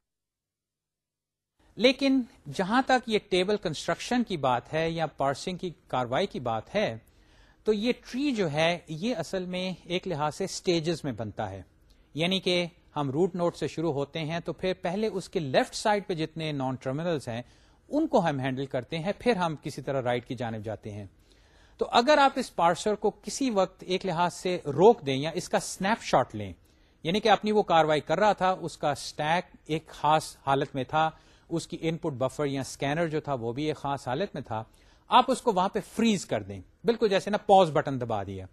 لیکن جہاں تک یہ ٹیبل کنسٹرکشن کی بات ہے یا پارسنگ کی کاروائی کی بات ہے، تو یہ ٹری جو ہے، یہ اصل میں ایک لحاظ سے سٹیجز میں بنتا ہے۔ یعنی کہ ہم روٹ نوٹ سے شروع ہوتے ہیں تو پھر پہلے اس کے لیفٹ سائڈ پہ جتنے نان ٹرمینلز ہیں، ان کو ہم ہینڈل کرتے ہیں، پھر ہم کسی طرح رائٹ کی جانب جاتے ہیں۔ تو اگر آپ اس پارسر کو کسی وقت ایک لحاظ سے روک دیں یا اس کا سنیپ شاٹ لیں یعنی کہ اپنی وہ کاروائی کر رہا تھا، اس کا اسٹیک ایک خاص حالت میں تھا اس کی ان پٹ بفر یا اسکینر جو تھا وہ بھی ایک خاص حالت میں تھا، آپ اس کو وہاں پہ فریز کر دیں۔ بالکل جیسے نا پوز بٹن دبا دیا۔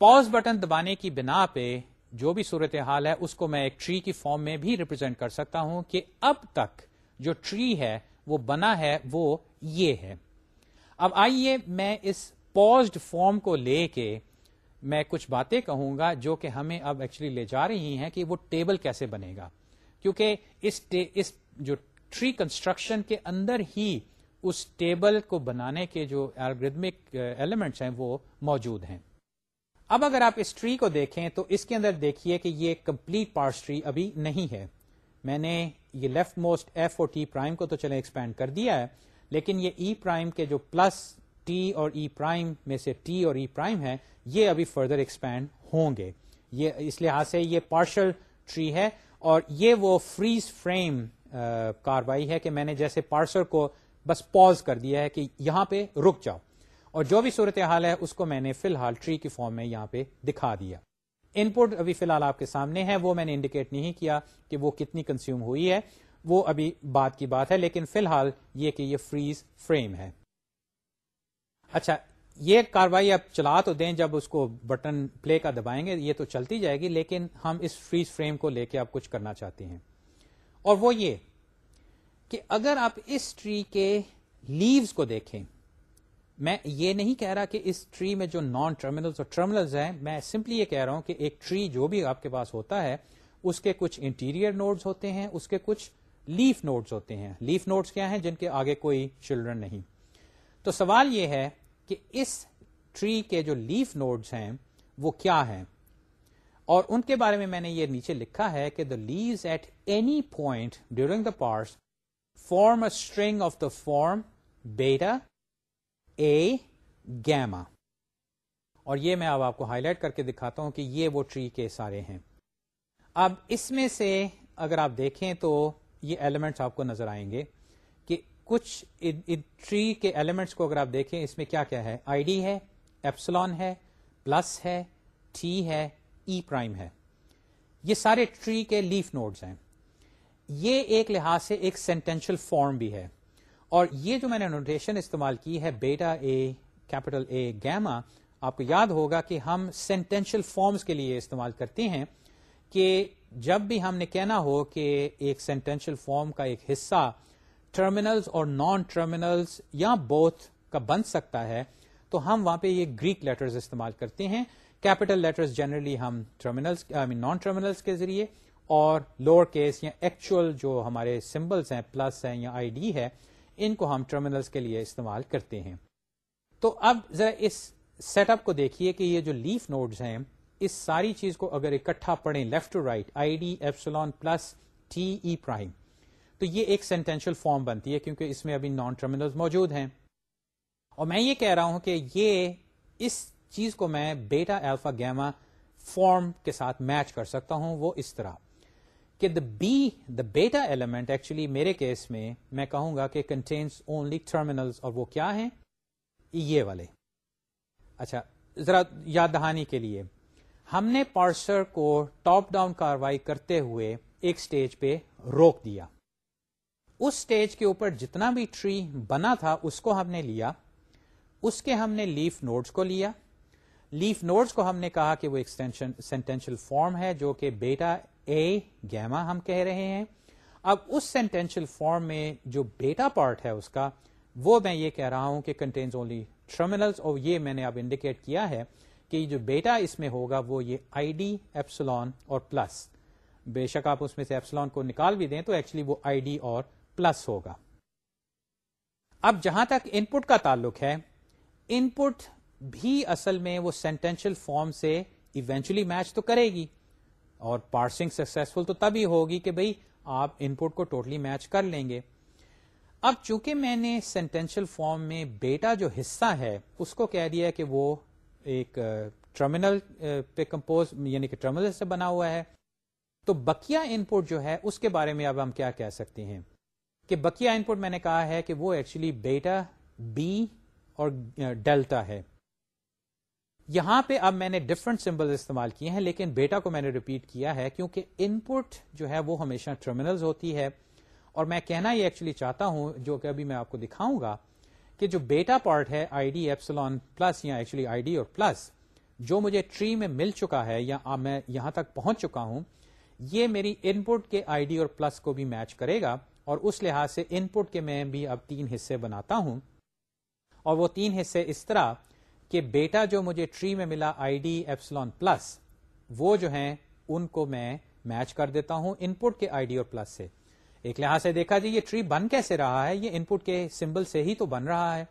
پوز بٹن دبانے کی بنا پہ جو بھی صورت حال ہے، اس کو میں ایک ٹری کی فارم میں بھی ریپرزینٹ کر سکتا ہوں کہ اب تک جو ٹری ہے، وہ بنا ہے، وہ یہ ہے۔ اب آئیے میں اس پوزڈ فارم کو لے کے میں کچھ باتیں کہوں گا جو کہ ہمیں اب ایکچولی لے جا رہی ہیں کہ وہ ٹیبل کیسے بنے گا۔ کیونکہ اس اس جو ٹری کنسٹرکشن کے اندر ہی اس ٹیبل کو بنانے کے جو الگریدمک ایلیمنٹس uh, ہیں وہ موجود ہیں۔ اب اگر آپ اس ٹری کو دیکھیں تو اس کے اندر دیکھیے کہ یہ کمپلیٹ پارس ٹری ابھی نہیں ہے۔ میں نے یہ لیفٹ موسٹ ایف اور ٹی پرائم کو تو چلے ایکسپینڈ کر دیا ہے، لیکن یہ ای e پرائم کے جو پلس ٹی اور ای e پرائم میں سے ٹی اور ای e پرائم ہے یہ ابھی فردر ایکسپینڈ ہوں گے۔ یہ اس لحاظ سے یہ پارشل ٹری ہے اور یہ وہ فریز فریم کاروائی ہے کہ میں نے جیسے پارسر کو بس پوز کر دیا ہے کہ یہاں پہ رک جاؤ۔ اور جو بھی صورت حال ہے، اس کو میں نے فی الحال ٹری کی فارم میں یہاں پہ دکھا دیا۔ ان پٹ ابھی فی الحال آپ کے سامنے ہے، وہ میں نے انڈیکیٹ نہیں کیا کہ وہ کتنی کنزیوم ہوئی ہے۔ وہ ابھی بات کی بات ہے، لیکن فی الحال یہ کہ یہ فریز فریم ہے۔ اچھا یہ کاروائی آپ چلا تو دیں، جب اس کو بٹن پلے کا دبائیں گے، یہ تو چلتی جائے گی، لیکن ہم اس فریز فریم کو لے کے آپ کچھ کرنا چاہتے ہیں۔ اور وہ یہ کہ اگر آپ اس ٹری کے لیوز کو دیکھیں، میں یہ نہیں کہہ رہا کہ اس ٹری میں جو نان ٹرمینلز اور ٹرمینلز ہیں، میں سمپلی یہ کہہ رہا ہوں کہ ایک ٹری جو بھی آپ کے پاس ہوتا ہے، اس کے کچھ انٹیریئر نوڈز ہوتے ہیں، اس کے کچھ لیف نوڈز ہوتے ہیں۔ لیف نوڈز کیا ہیں جن کے آگے کوئی چلڈرن نہیں؟ تو سوال یہ ہے کہ اس ٹری کے جو لیف نوڈز ہیں، وہ کیا ہیں؟ اور ان کے بارے میں میں نے یہ نیچے لکھا ہے کہ the leaves at any point during the parse form a string of the form beta A gamma اور یہ میں اب آپ کو ہائی لائٹ کر کے دکھاتا ہوں کہ یہ وہ ٹری کے سارے ہیں۔ اب اس میں سے اگر آپ دیکھیں تو یہ ایلیمنٹس آپ کو نظر آئیں گے کہ کچھ ٹری کے ایلیمنٹس کو اگر آپ دیکھیں اس میں کیا کیا ہے؟ آئی ڈی ہے ایپسلون ہے پلس ہے ٹی ہے E ای پرائم ہے۔ یہ سارے ٹری کے لیف نوڈز ہیں۔ یہ ایک لحاظ سے ایک سینٹینشل فارم بھی ہے۔ اور یہ جو میں نے نوٹیشن استعمال کی ہے بیٹا اے کیپٹل اے گیما آپ کو یاد ہوگا کہ ہم سینٹینشل فارمز کے لیے استعمال کرتے ہیں کہ جب بھی ہم نے کہنا ہو کہ ایک سینٹینشل فارم کا ایک حصہ ٹرمینلز اور نان ٹرمینلز یا بوتھ کا بن سکتا ہے، تو ہم وہاں پہ یہ گریک لیٹرز استعمال کرتے ہیں۔ کیپٹل لیٹرز جنرلی ہم ٹرمینلز نان ٹرمینلز کے ذریعے اور لوور کیس یا ایکچوئل جو ہمارے سمبلس ہیں پلس ہیں یا آئی ڈی ہے، ان کو ہم ٹرمینلز کے لیے استعمال کرتے ہیں۔ تو اب ذرا اس سیٹ اپ کو دیکھیے کہ یہ جو لیف نوڈز ہیں، اس ساری چیز کو اگر اکٹھا پڑھیں left to right I D epsilon plus T E prime تو یہ ایک سینٹینشل فارم بنتی ہے کیونکہ اس میں ابھی نان ٹرمینل موجود ہیں۔ اور میں یہ کہہ رہا ہوں کہ یہ اس چیز کو میں بیٹا ایلفا گیما فارم کے ساتھ میچ کر سکتا ہوں، وہ اس طرح۔ کہ the B the beta element actually میرے کیس میں میں کہوں گا کہ کنٹینس اونلی ٹرمینل اور وہ کیا ہیں؟ یہ والے۔ اچھا ذرا یاد دہانی کے لیے۔ ہم نے پارسر کو ٹاپ ڈاؤن کاروائی کرتے ہوئے ایک سٹیج پہ روک دیا۔ اس سٹیج کے اوپر جتنا بھی ٹری بنا تھا، اس کو ہم نے لیا۔ اس کے ہم نے لیف نوڈز کو لیا۔ لیف نوڈز کو ہم نے کہا کہ وہ ایکسٹینشن سینٹینشل فارم ہے جو کہ بیٹا اے گیما ہم کہہ رہے ہیں۔ اب اس سینٹینشل فارم میں جو بیٹا پارٹ ہے اس کا، وہ میں یہ کہہ رہا ہوں کہ کنٹینز اونلی ٹرمینل اور یہ میں نے اب انڈیکیٹ کیا ہے کہ جو بیٹا اس میں ہوگا وہ یہ آئی ڈی ایپسلون اور پلس بے شک آپ اس میں سے ایپسلون کو نکال بھی دیں تو ایکچولی وہ آئی ڈی اور پلس ہوگا۔ اب جہاں تک ان پٹ کا تعلق ہے ان پٹ بھی اصل میں وہ سینٹینشل فارم سے ایونچولی میچ تو کرے گی اور پارسنگ سکسیسفل تو تبھی ہوگی کہ بھائی آپ ان پٹ کو ٹوٹلی میچ کر لیں گے۔ اب چونکہ میں نے سینٹینشل فارم میں بیٹا جو حصہ ہے، اس کو کہہ دیا کہ وہ ایک ٹرمینل پہ کمپوز یعنی کہ ٹرمینل سے بنا ہوا ہے۔ تو بکیا ان پٹ جو ہے، اس کے بارے میں اب ہم کیا کہہ سکتے ہیں؟ کہ بکیا ان پٹ میں نے کہا ہے کہ وہ ایکچولی بیٹا بی اور ڈیلٹا ہے۔ یہاں پہ اب میں نے ڈفرنٹ سمبل استعمال کیے ہیں، لیکن بیٹا کو میں نے ریپیٹ کیا ہے کیونکہ ان پٹ جو ہے وہ ہمیشہ ٹرمینل ہوتی ہے۔ اور میں کہنا یہ ایکچولی چاہتا ہوں، جو کہ ابھی میں آپ کو دکھاؤں گا، کہ جو بیٹا پارٹ ہے آئی ڈی ایپسلون پلس یا ایکچولی آئی ڈی اور پلس جو مجھے ٹری میں مل چکا ہے یا میں یہاں تک پہنچ چکا ہوں، یہ میری ان پٹ کے آئی ڈی اور پلس کو بھی میچ کرے گا۔ اور اس لحاظ سے ان پٹ کے میں بھی اب تین حصے بناتا ہوں۔ اور وہ تین حصے اس طرح کہ بیٹا جو مجھے ٹری میں ملا آئی ڈی ایپسلون پلس، وہ جو ہیں، ان کو میں میچ کر دیتا ہوں ان پٹ کے آئی ڈی اور پلس سے۔ ایک لحاظ سے دیکھا جی یہ ٹری بن کیسے رہا ہے؟ یہ ان پٹ کے سمبل سے ہی تو بن رہا ہے۔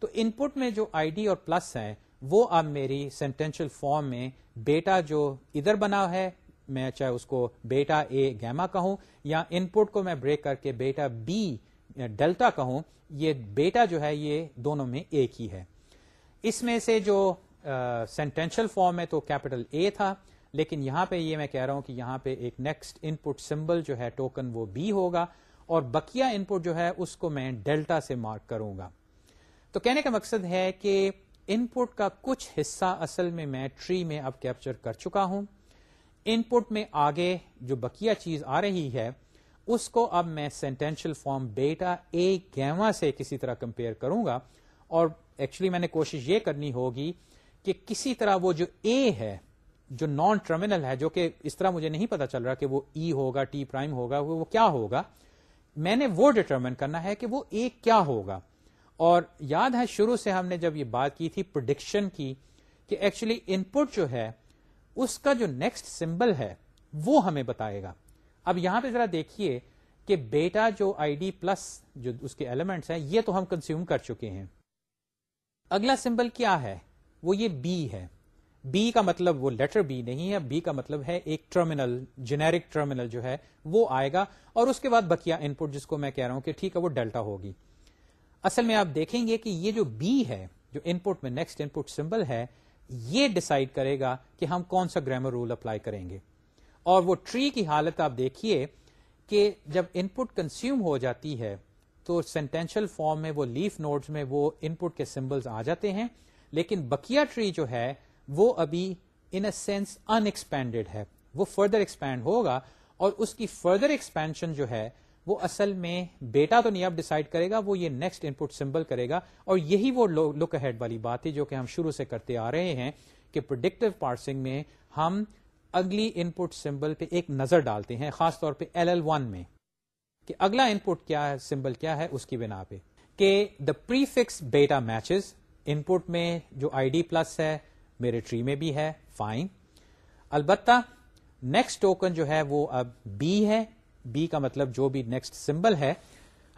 تو ان پٹ میں جو آئی ڈی اور پلس ہے وہ اب میری سینٹینشل فارم میں بیٹا جو ادھر بنا ہے، میں چاہے اس کو بیٹا اے گیما کہوں، یا ان پٹ کو میں بریک کر کے بیٹا بی ڈیلٹا کہوں، یہ بیٹا جو ہے، یہ دونوں میں ایک ہی ہے۔ اس میں سے جو سینٹینشل فارم ہے تو کیپٹل اے تھا، لیکن یہاں پہ یہ میں کہہ رہا ہوں کہ یہاں پہ ایک نیکسٹ ان پٹ سمبل جو ہے ٹوکن وہ بی ہوگا، اور بکیا ان پٹ جو ہے اس کو میں ڈیلٹا سے مارک کروں گا۔ تو کہنے کا مقصد ہے کہ ان پٹ کا کچھ حصہ اصل میں میں ٹری میں اب کیپچر کر چکا ہوں۔ ان پٹ میں آگے جو بکیا چیز آ رہی ہے، اس کو اب میں سینٹینشل فارم بیٹا اے گیما سے کسی طرح کمپیئر کروں گا، اور ایکچولی میں نے کوشش یہ کرنی ہوگی کہ کسی طرح وہ جو اے ہے، جو نان ٹرمینل ہے، جو کہ اس طرح مجھے نہیں پتا چل رہا کہ وہ ای e ہوگا ٹی پرائم ہوگا، وہ کیا ہوگا، میں نے وہ ڈٹرمن کرنا ہے کہ وہ اے کیا ہوگا۔ اور یاد ہے، شروع سے ہم نے جب یہ بات کی تھی پروڈکشن کی، کہ ایکچولی ان پٹ جو ہے، اس کا جو نیکسٹ سمبل ہے، وہ ہمیں بتائے گا۔ اب یہاں پہ ذرا دیکھیے کہ بیٹا جو آئی ڈی پلس جو اس کے ایلیمنٹس ہیں، یہ تو ہم کنزیوم کر چکے ہیں۔ اگلا سمبل کیا ہے؟ وہ یہ بی ہے۔ بی کا مطلب وہ لیٹر بی نہیں ہے بی کا مطلب ہے ایک ٹرمینل جنیرک ٹرمینل جو ہے، وہ آئے گا۔ اور اس کے بعد بکیا ان پٹ جس کو میں کہہ رہا ہوں کہ ٹھیک ہے، وہ ڈیلٹا ہوگی۔ اصل میں آپ دیکھیں گے کہ یہ جو بی ہے، جو ان پٹ میں نیکسٹ ان پٹ سمبل ہے، یہ ڈسائڈ کرے گا کہ ہم کون سا گرامر رول اپلائی کریں گے۔ اور وہ ٹری کی حالت آپ دیکھیے کہ جب ان پٹ کنزیوم ہو جاتی ہے تو سینٹینشل فارم میں وہ لیف نوڈز میں وہ ان پٹ کے سمبلز آ جاتے ہیں۔ لیکن بکیا ٹری جو ہے، وہ ابھی ان اے سینس ان ایکسپینڈیڈ ہے۔ وہ فردر ایکسپینڈ ہوگا اور اس کی فردر ایکسپینشن جو ہے، وہ اصل میں بیٹا تو نہیں اب ڈسائڈ کرے گا، وہ یہ نیکسٹ ان پٹ سمبل کرے گا۔ اور یہی وہ لک ہیڈ والی بات ہے جو کہ ہم شروع سے کرتے آ رہے ہیں کہ پروڈکٹیو پارسنگ میں ہم اگلی ان پٹ سمبل پہ ایک نظر ڈالتے ہیں، خاص طور پہ ایل ایل ون میں۔ کہ اگلا ان پٹ کیا ہے سمبل کیا ہے، اس کی بنا پہ۔ کہ دا پری فکس بیٹا میچز ان پٹ میں جو آئی ڈی پلس ہے، میرے ٹری میں بھی ہے فائن البتہ نیکسٹ ٹوکن جو ہے، وہ اب بی ہے۔ بی کا مطلب جو بھی نیکسٹ سمبل ہے،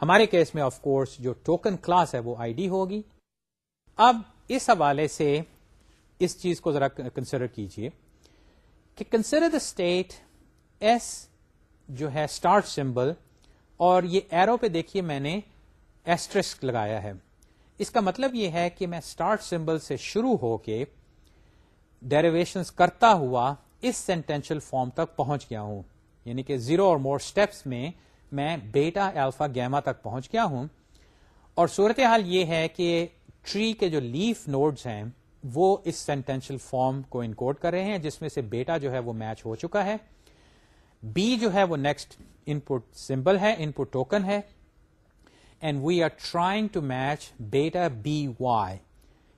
ہمارے کیس میں آف کورس جو ٹوکن کلاس ہے، وہ آئی ڈی ہوگی۔ اب اس حوالے سے اس چیز کو ذرا کنسیڈر کیجیے کہ کنسیڈر دا اسٹیٹ ایس جو ہے اسٹارٹ سمبل اور یہ ایرو پہ دیکھیے میں نے ایسٹرسک لگایا ہے۔ اس کا مطلب یہ ہے کہ میں اسٹارٹ سمبل سے شروع ہو کے ڈیریویشن کرتا ہوا اس سینٹینشل فارم تک پہنچ گیا ہوں۔ یعنی کہ زیرو اور مور اسٹیپس میں میں بیٹا الفا گیما تک پہنچ گیا ہوں۔ اور صورتحال یہ ہے کہ ٹری کے جو لیف نوڈز ہیں وہ اس سینٹینشل فارم کو انکوڈ کر رہے ہیں، جس میں سے بیٹا جو ہے وہ میچ ہو چکا ہے۔ بی جو ہے وہ نیکسٹ ان پٹ سمبل ہے ان پٹ ٹوکن ہے and we are trying to match beta B Y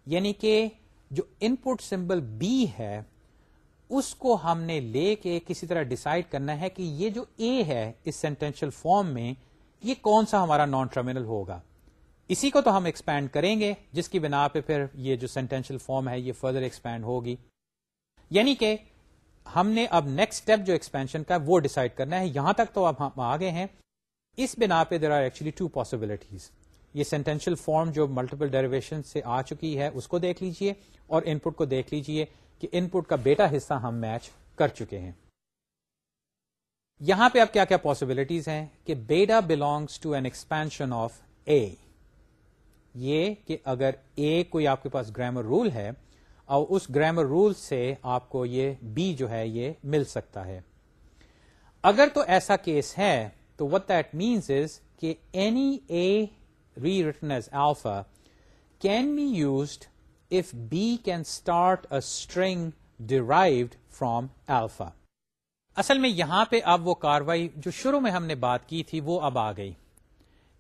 یعنی کہ جو ان پٹ سمبل بی ہے اس کو ہم نے لے کے کسی طرح ڈسائڈ کرنا ہے کہ یہ جو اے ہے اس سینٹینشل فارم میں یہ کون سا ہمارا نان ٹرمینل ہوگا اسی کو تو ہم ایکسپینڈ کریں گے جس کی بنا پہ پھر یہ جو سینٹینشل فارم ہے یہ فردر ایکسپینڈ ہوگی یعنی کہ ہم نے اب نیکسٹ اسٹیپ جو ایکسپینشن کا وہ ڈسائڈ کرنا ہے۔ یہاں تک تو اب ہم آگے ہیں۔ اس بنا پہ there are actually two possibilities یہ سینٹینشل فارم جو ملٹیپل ڈیریویشن سے آ چکی ہے اس کو دیکھ لیجیے اور ان پٹ کو دیکھ لیجیے کہ ان پٹ کا بیٹا حصہ ہم میچ کر چکے ہیں۔ یہاں پہ اب کیا کیا پاسبلٹیز ہیں کہ beta belongs to an expansion of A یہ کہ اگر اے کوئی آپ کے پاس گرامر رول ہے اور اس گرامر رول سے آپ کو یہ بی جو ہے یہ مل سکتا ہے اگر تو ایسا کیس ہے، تو وٹ دیٹ مینس از کہ any A rewritten as alpha can be used if B can start a string derived from alpha. اصل میں یہاں پہ اب وہ کاروائی جو شروع میں ہم نے بات کی تھی، وہ اب آ گئی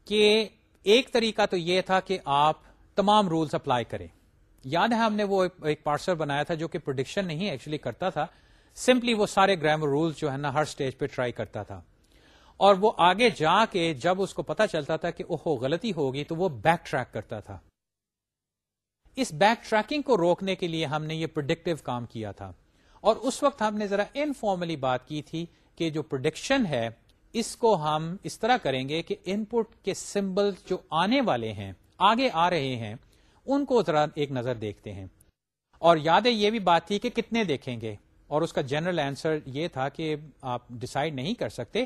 کہ ایک طریقہ تو یہ تھا کہ آپ تمام رولز اپلائی کریں یاد ہے ہم نے وہ ایک پارسل بنایا تھا جو کہ پروڈکشن نہیں ایکچولی کرتا تھا سمپلی وہ سارے گرامر رولز جو ہے نا ہر سٹیج پہ ٹرائی کرتا تھا۔ اور وہ آگے جا کے جب اس کو پتا چلتا تھا کہ اوہو غلطی ہوگی تو وہ بیک ٹریک کرتا تھا۔ اس بیک ٹریکنگ کو روکنے کے لیے ہم نے یہ پروڈکٹیو کام کیا تھا۔ اور اس وقت ہم نے ذرا انفارملی بات کی تھی کہ جو پروڈکشن ہے، اس کو ہم اس طرح کریں گے کہ ان پٹ کے سمبل جو آنے والے ہیں، آگے آ رہے ہیں ان کو ذرا ایک نظر دیکھتے ہیں۔ اور یاد ہے، یہ بھی بات تھی کہ کتنے دیکھیں گے۔ اور اس کا جنرل آنسر یہ تھا کہ آپ ڈسائڈ نہیں کر سکتے۔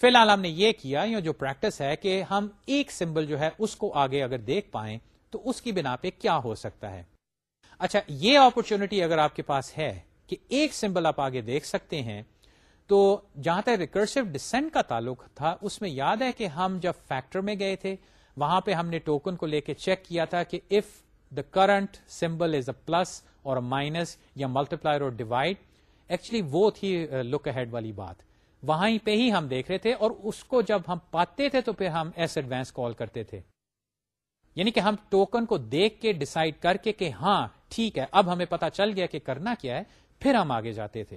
فی الحال ہم نے یہ کیا یا جو پریکٹس ہے کہ ہم ایک سمبل جو ہے اس کو آگے اگر دیکھ پائیں تو اس کی بنا پہ کیا ہو سکتا ہے۔ اچھا یہ اپرچونٹی اگر آپ کے پاس ہے کہ ایک سمبل آپ آگے دیکھ سکتے ہیں، تو جہاں تک ریکرسو ڈسینٹ کا تعلق تھا، اس میں یاد ہے کہ ہم جب فیکٹر میں گئے تھے وہاں پہ ہم نے ٹوکن کو لے کے چیک کیا تھا کہ if the current symbol is a plus or minus یا ملٹیپلائر اور ڈیوائڈ ایکچولی وہ تھی uh, لک ہیڈ والی بات. وہیں پہ ہی ہم دیکھ رہے تھے اور اس کو جب ہم پاتے تھے تو پھر ہم ایس ایڈوانس کال کرتے تھے. یعنی کہ ہم ٹوکن کو دیکھ کے ڈسائڈ کر کے کہ ہاں ٹھیک ہے، اب ہمیں پتا چل گیا کہ کرنا کیا ہے، پھر ہم آگے جاتے تھے.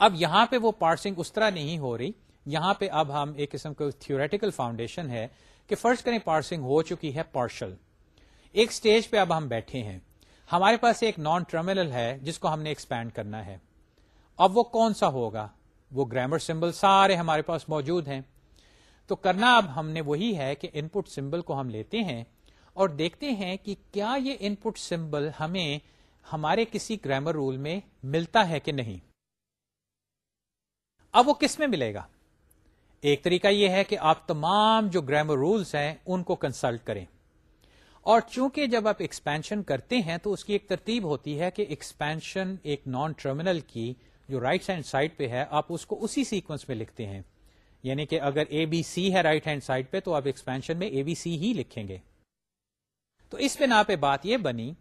اب یہاں پہ وہ پارسنگ اس طرح نہیں ہو رہی. یہاں پہ اب ہم ایک قسم کا تھیوریٹیکل فاؤنڈیشن ہے کہ فرض کریں پارسنگ ہو چکی ہے پارشل۔ ایک سٹیج پہ اب ہم بیٹھے ہیں۔ ہمارے پاس ایک نان ٹرمینل ہے جس کو ہم نے ایکسپینڈ کرنا ہے۔ اب وہ کون سا ہوگا؟ وہ گرامر سمبل سارے ہمارے پاس موجود ہیں۔ تو کرنا اب ہم نے وہی ہے کہ ان پٹ سمبل کو ہم لیتے ہیں اور دیکھتے ہیں کہ کیا یہ ان پٹ سمبل ہمیں ہمارے کسی گرامر رول میں ملتا ہے کہ نہیں۔ اب وہ کس میں ملے گا؟ ایک طریقہ یہ ہے کہ آپ تمام جو گرامر رولس ہیں، ان کو کنسلٹ کریں۔ اور چونکہ جب آپ ایکسپینشن کرتے ہیں، تو اس کی ایک ترتیب ہوتی ہے کہ ایکسپینشن ایک نان ٹرمینل کی جو رائٹ ہینڈ سائڈ پہ ہے، آپ اس کو اسی سیکوینس میں لکھتے ہیں۔ یعنی کہ اگر اے بی سی ہے رائٹ ہینڈ سائڈ پہ، تو آپ ایکسپینشن میں اے بی سی ہی لکھیں گے۔ تو اس بنا پہ بات یہ بنی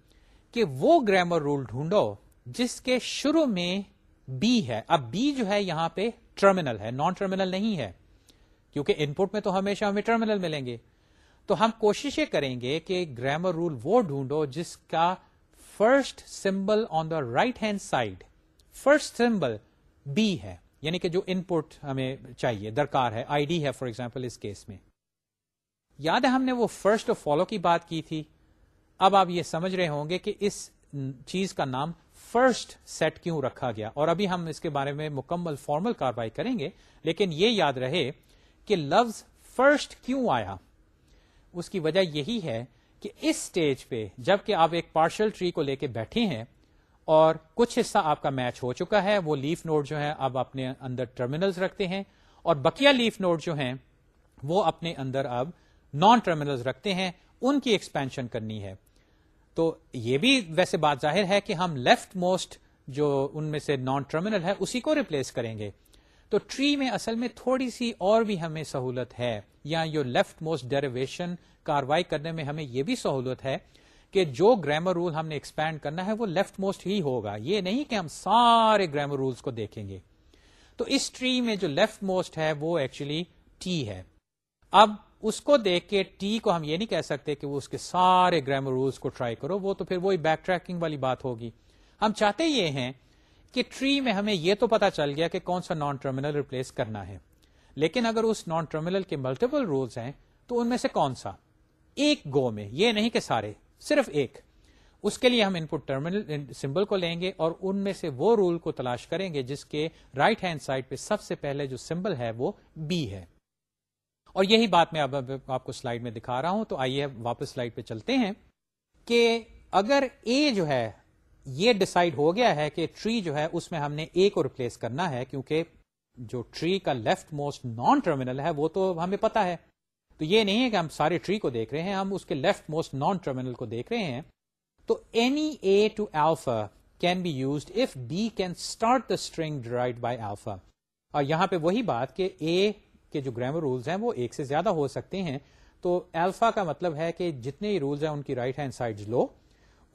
کہ وہ گرامر رول ڈھونڈو جس کے شروع میں بی ہے۔ اب بی جو ہے، یہاں پہ ٹرمینل ہے نان ٹرمینل نہیں ہے۔ کیونکہ ان پٹ میں تو ہمیشہ ہمیں ٹرمینل ملیں گے۔ تو ہم کوششیں کریں گے کہ گرامر رول وہ ڈھونڈو جس کا first symbol on the right hand side first symbol B ہے یعنی کہ جو ان پٹ ہمیں چاہیے، درکار ہے آئی ڈی ہے فار ایگزامپل اس کیس میں۔ یاد ہے ہم نے وہ فرسٹ فالو کی بات کی تھی؟ اب آپ یہ سمجھ رہے ہوں گے کہ اس چیز کا نام فرسٹ سیٹ کیوں رکھا گیا؟ اور ابھی ہم اس کے بارے میں مکمل فارمل کاروائی کریں گے، لیکن یہ یاد رہے کہ لفظ فرسٹ کیوں آیا؟ اس کی وجہ یہی ہے کہ اس سٹیج پہ جبکہ آپ ایک پارشل ٹری کو لے کے بیٹھے ہیں اور کچھ حصہ آپ کا میچ ہو چکا ہے، وہ لیف نوڈ جو ہے اب اپنے اندر ٹرمینلز رکھتے ہیں اور بکیا لیف نوڈ جو ہیں وہ اپنے اندر اب نان ٹرمینلز رکھتے ہیں، ان کی ایکسپینشن کرنی ہے۔ تو یہ بھی ویسے بات ظاہر ہے کہ ہم لیفٹ موسٹ جو ان میں سے نان ٹرمینل ہے، اسی کو ریپلیس کریں گے۔ تو ٹری میں اصل میں تھوڑی سی اور بھی ہمیں سہولت ہے، یا جو لیفٹ موسٹ ڈیریویشن کاروائی کرنے میں ہمیں یہ بھی سہولت ہے کہ جو گرامر رول ہم نے ایکسپینڈ کرنا ہے، وہ لیفٹ موسٹ ہی ہوگا۔ یہ نہیں کہ ہم سارے گرامر رولس کو دیکھیں گے۔ تو اس ٹری میں جو لیفٹ موسٹ ہے، وہ ایکچولی ٹی ہے۔ اب اس کو دیکھ کے ٹی کو ہم یہ نہیں کہہ سکتے کہ وہ اس کے سارے گرامر رولس کو ٹرائی کرو، وہ تو پھر وہی بیک ٹریکنگ والی بات ہوگی۔ ہم چاہتے یہ ہیں کہ ٹری میں ہمیں یہ تو پتا چل گیا کہ کون سا نان ٹرمینل ریپلیس کرنا ہے۔ لیکن اگر اس نان ٹرمینل کے ملٹیپل رولس ہیں، تو ان میں سے کون سا؟ ایک گو میں، یہ نہیں کہ سارے، صرف ایک۔ اس کے لیے ہم ان پٹ ٹرمینل سمبل کو لیں گے اور ان میں سے وہ رول کو تلاش کریں گے جس کے رائٹ ہینڈ سائڈ پہ سب سے پہلے جو سمبل ہے وہ بی ہے۔ اور یہی بات میں اب آپ کو سلائڈ میں دکھا رہا ہوں، تو آئیے واپس سلائڈ پہ چلتے ہیں کہ اگر اے جو ہے یہ ڈسائڈ ہو گیا ہے کہ ٹری جو ہے اس میں ہم نے اے کو ریپلیس کرنا ہے کیونکہ جو ٹری کا لیفٹ موسٹ نان ٹرمینل ہے وہ تو ہمیں پتا ہے۔ تو یہ نہیں ہے کہ ہم سارے ٹری کو دیکھ رہے ہیں، ہم اس کے لیفٹ موسٹ نان ٹرمینل کو دیکھ رہے ہیں۔ تو any A to alpha can be used if B can start the string derived by alpha اور یہاں پہ وہی بات کہ اے کے جو گرامر رولس ہیں وہ ایک سے زیادہ ہو سکتے ہیں۔ تو ایلفا کا مطلب ہے کہ جتنے ہی رولس ہیں ان کی رائٹ ہینڈ سائڈ لو۔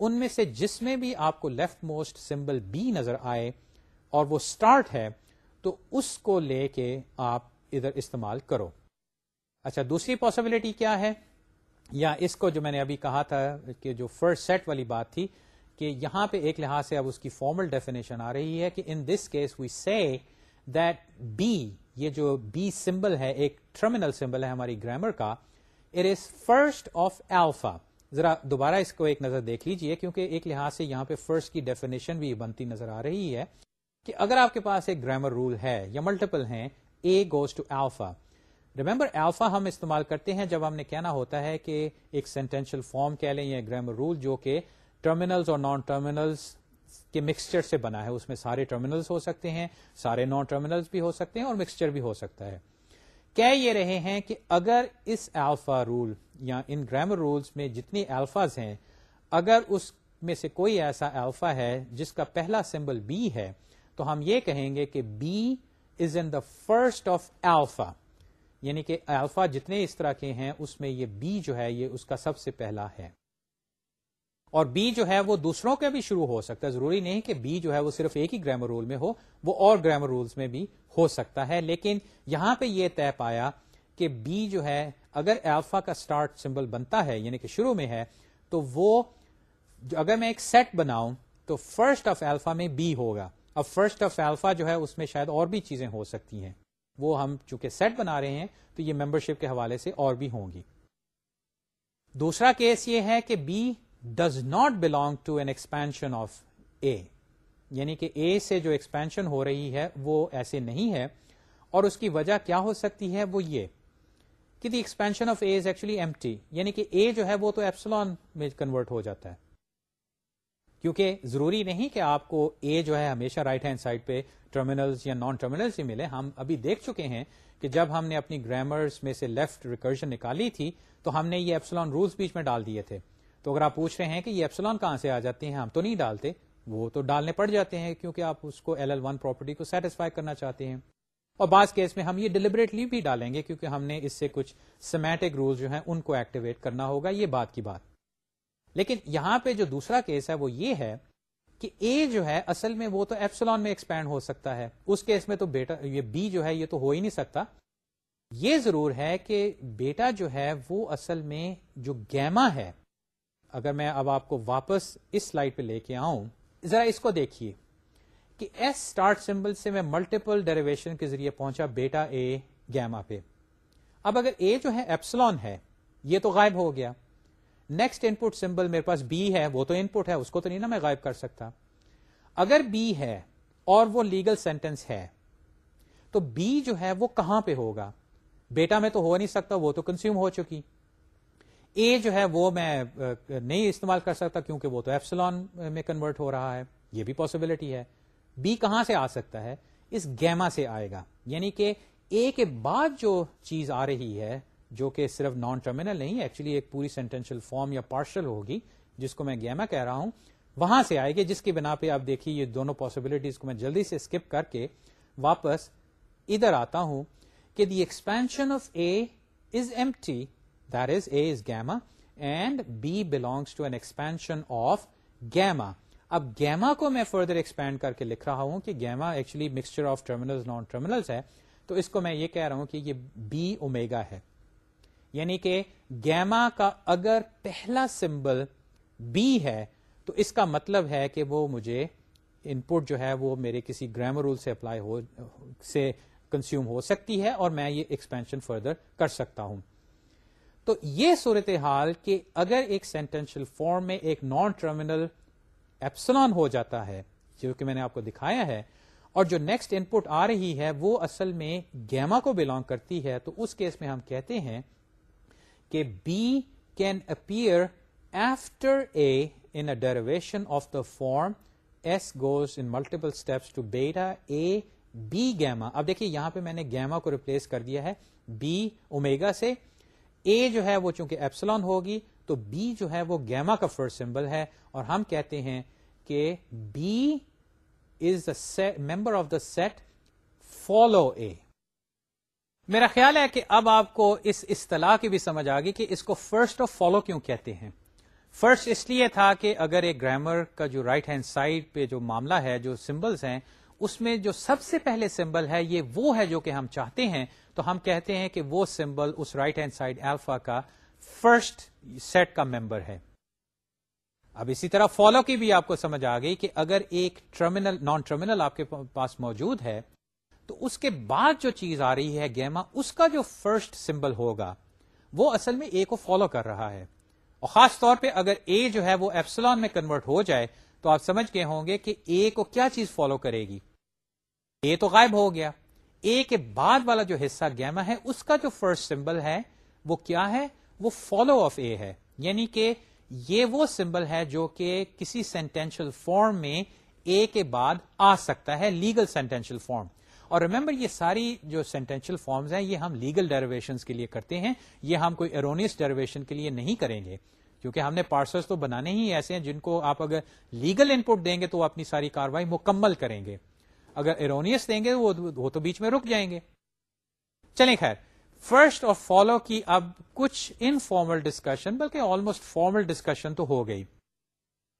ان میں سے جس میں بھی آپ کو لیفٹ موسٹ سمبل بی نظر آئے اور وہ اسٹارٹ ہے، تو اس کو لے کے آپ ادھر استعمال کرو۔ اچھا دوسری پاسبلٹی کیا ہے؟ یا اس کو جو میں نے ابھی کہا تھا کہ جو فرسٹ سیٹ والی بات تھی کہ یہاں پہ ایک لحاظ سے اب اس کی فارمل ڈیفینیشن آ رہی ہے کہ in this case we see that B یہ جو بی سمبل ہے، ایک ٹرمینل سمبل ہے ہماری گرامر کا it is first of alpha ذرا دوبارہ اس کو ایک نظر دیکھ لیجیے، کیونکہ ایک لحاظ سے یہاں پہ فرسٹ کی ڈیفینیشن بھی بنتی نظر آ رہی ہے کہ اگر آپ کے پاس ایک گرامر رول ہے یا ملٹیپل ہیں A goes to alpha remember alpha ہم استعمال کرتے ہیں جب ہم نے کہنا ہوتا ہے کہ ایک سینٹینشل فارم کہہ لیں یا گرامر رول جو کہ ٹرمینلز اور نان ٹرمینلز کے مکسچر سے بنا ہے۔ اس میں سارے ٹرمینلز ہو سکتے ہیں، سارے نان ٹرمینلز بھی ہو سکتے ہیں اور مکسچر بھی ہو سکتا ہے۔ کہہ یہ رہے ہیں کہ اگر اس الفا رول یا ان گرامر رولز میں جتنی الفاظ ہیں، اگر اس میں سے کوئی ایسا الفا ہے جس کا پہلا سمبل بی ہے، تو ہم یہ کہیں گے کہ B is in the first of alpha یعنی کہ الفا جتنے اس طرح کے ہیں، اس میں یہ بی جو ہے، یہ اس کا سب سے پہلا ہے۔ اور بی جو ہے وہ دوسروں کا بھی شروع ہو سکتا ہے۔ ضروری نہیں کہ بی جو ہے وہ صرف ایک ہی گرامر رول میں ہو، وہ اور گرامر رولز میں بھی ہو سکتا ہے۔ لیکن یہاں پہ یہ طے پایا کہ بی جو ہے، اگر الفا کا سٹارٹ سمبل بنتا ہے یعنی کہ شروع میں ہے، تو وہ اگر میں ایک سیٹ بناؤں، تو فرسٹ آف ایلفا میں بی ہوگا۔ اب فرسٹ آف ایلفا جو ہے، اس میں شاید اور بھی چیزیں ہو سکتی ہیں۔ وہ ہم چونکہ سیٹ بنا رہے ہیں، تو یہ ممبرشپ کے حوالے سے اور بھی ہوں گی۔ دوسرا کیس یہ ہے کہ B does not belong to an expansion of A یعنی کہ اے سے جو ایکسپینشن ہو رہی ہے وہ ایسے نہیں ہے اور اس کی وجہ کیا ہو سکتی ہے وہ یہ کہ the expansion of A is actually empty یعنی کہ اے جو ہے وہ تو ایپسلون میں کنورٹ ہو جاتا ہے. کیونکہ ضروری نہیں کہ آپ کو اے جو ہے ہمیشہ رائٹ ہینڈ سائڈ پہ ٹرمینلز یا نان ٹرمینلز ہی ملے. ہم ابھی دیکھ چکے ہیں کہ جب ہم نے اپنی گرامرز میں سے لیفٹ ریکرشن نکالی تھی تو ہم نے یہ ایپسلون رولس بیچ میں ڈال دیے تھے. تو اگر آپ پوچھ رہے ہیں کہ یہ ایپسلون کہاں سے آ جاتے ہیں، ہم تو نہیں ڈالتے۔ وہ تو ڈالنے پڑ جاتے ہیں کیونکہ آپ اس کو ایل ایل ون پراپرٹی کو سیٹسفائی کرنا چاہتے ہیں۔ اور بعض کیس میں ہم یہ ڈیلیبریٹلی بھی ڈالیں گے کیونکہ ہم نے اس سے کچھ سمیٹک رول جو ہیں ان کو ایکٹیویٹ کرنا ہوگا، یہ بات کی بات۔ لیکن یہاں پہ جو دوسرا کیس ہے وہ یہ ہے کہ اے جو ہے، اصل میں وہ تو ایپسلون میں ایکسپینڈ ہو سکتا ہے۔ اس کیس میں تو بیٹا یہ بی جو ہے، یہ تو ہو ہی نہیں سکتا۔ یہ ضرور ہے کہ بیٹا جو ہے، وہ اصل میں جو گیما ہے اگر میں اب آپ کو واپس اس سلائڈ پہ لے کے آؤں، ذرا اس کو دیکھیے کہ ایس اسٹارٹ سمبل سے میں ملٹیپل ڈیریویشن کے ذریعے پہنچا بیٹا اے گیما پہ۔ اب اگر اے جو ہے ایپسلون ہے، یہ تو غائب ہو گیا۔ نیکسٹ ان پٹ سمبل میرے پاس بی ہے، وہ تو ان پٹ ہے، اس کو تو نہیں نا میں غائب کر سکتا۔ اگر بی ہے اور وہ لیگل سینٹینس ہے، تو بی جو ہے وہ کہاں پہ ہوگا؟ بیٹا میں تو ہو نہیں سکتا، وہ تو کنزیوم ہو چکی۔ اے جو ہے وہ میں نہیں استعمال کر سکتا کیونکہ وہ تو ایپسلون میں کنورٹ ہو رہا ہے، یہ بھی پاسبلٹی ہے۔ بی کہاں سے آ سکتا ہے؟ اس گیما سے آئے گا۔ یعنی کہ اے کے بعد جو چیز آ رہی ہے، جو کہ صرف نان ٹرمینل نہیں ایکچولی ایک پوری سینٹینشل فارم یا پارشل ہوگی، جس کو میں گیما کہہ رہا ہوں، وہاں سے آئے گی، جس کی بنا پہ آپ دیکھیے یہ دونوں پاسبلٹیز کو میں جلدی سے اسکپ کر کے واپس ادھر آتا ہوں کہ the expansion of A is empty That is, A is gamma and B belongs to an expansion of gamma. اب گیما کو میں فردر ایکسپینڈ کر کے لکھ رہا ہوں کہ gamma actually mixture of terminal non terminals ہے. تو اس کو میں یہ کہہ رہا ہوں کہ یہ بی اومیگا ہے. یعنی کہ گیما کا اگر پہلا سمبل بی ہے تو اس کا مطلب ہے کہ وہ مجھے ان پٹ جو ہے وہ میرے کسی گرامر رول سے اپلائی ہو سے کنزیوم ہو سکتی ہے اور میں یہ ایکسپینشن فردر کر سکتا ہوں. تو یہ صورت حال کہ اگر ایک سینٹینشل فارم میں ایک نان ٹرمینل ایپسلون ہو جاتا ہے، جو کہ میں نے آپ کو دکھایا ہے، اور جو نیکسٹ ان پٹ آ رہی ہے، وہ اصل میں گیما کو بلونگ کرتی ہے، تو اس کیس میں ہم کہتے ہیں کہ B can appear after A in derivation of the form S goes in multiple steps to beta A B gamma اب دیکھیے، یہاں پہ میں نے گیما کو ریپلیس کر دیا ہے بی اومیگا سے اے جو ہے وہ چونکہ ایپسلون ہوگی تو بی جو ہے وہ گیما کا فرسٹ سمبل ہے اور ہم کہتے ہیں کہ B is the member of the set follow A میرا خیال ہے کہ اب آپ کو اس اصطلاح کی بھی سمجھ آ گئی کہ اس کو فرسٹ آف فالو کیوں کہتے ہیں؟ فرسٹ اس لیے تھا کہ اگر ایک گرامر کا جو رائٹ ہینڈ سائڈ پہ جو معاملہ ہے، جو سمبلس ہیں اس میں جو سب سے پہلے سمبل ہے، یہ وہ ہے جو کہ ہم چاہتے ہیں، تو ہم کہتے ہیں کہ وہ سمبل اس رائٹ ہینڈ سائڈ ایلفا کا فرسٹ سیٹ کا ممبر ہے۔ اب اسی طرح فالو کی بھی آپ کو سمجھ آ گئی کہ اگر ایک ٹرمینل نان ٹرمینل آپ کے پاس موجود ہے، تو اس کے بعد جو چیز آ رہی ہے گیما، اس کا جو فرسٹ سمبل ہوگا، وہ اصل میں اے کو فالو کر رہا ہے۔ اور خاص طور پہ اگر اے جو ہے وہ ایپسلون میں کنورٹ ہو جائے، تو آپ سمجھ گئے ہوں گے کہ اے کو کیا چیز فالو کرے گی؟ اے تو غائب ہو گیا۔ اے کے بعد والا جو حصہ گیما ہے، اس کا جو فرسٹ سمبل ہے، وہ کیا ہے؟ وہ فالو آف اے ہے۔ یعنی کہ یہ وہ سمبل ہے جو کہ کسی سینٹینشل فارم میں اے کے بعد آ سکتا ہے، لیگل سینٹینشل فارم۔ اور ریمبر یہ ساری جو سینٹینشل فارمز ہیں، یہ ہم لیگل ڈیریویشن کے لیے کرتے ہیں۔ یہ ہم کوئی ایرونیس ڈیریویشن کے لیے نہیں کریں گے۔ کیونکہ ہم نے پارسلس تو بنانے ہی ایسے ہیں جن کو آپ اگر لیگل ان پٹ دیں گے تو وہ اپنی ساری کاروائی مکمل کریں گے۔ اگر ایرونیس دیں گے وہ تو بیچ میں رک جائیں گے۔ چلیں خیر۔ فرسٹ اور فالو کی اب کچھ انفارمل ڈسکشن بلکہ آلموسٹ فارمل ڈسکشن تو ہو گئی۔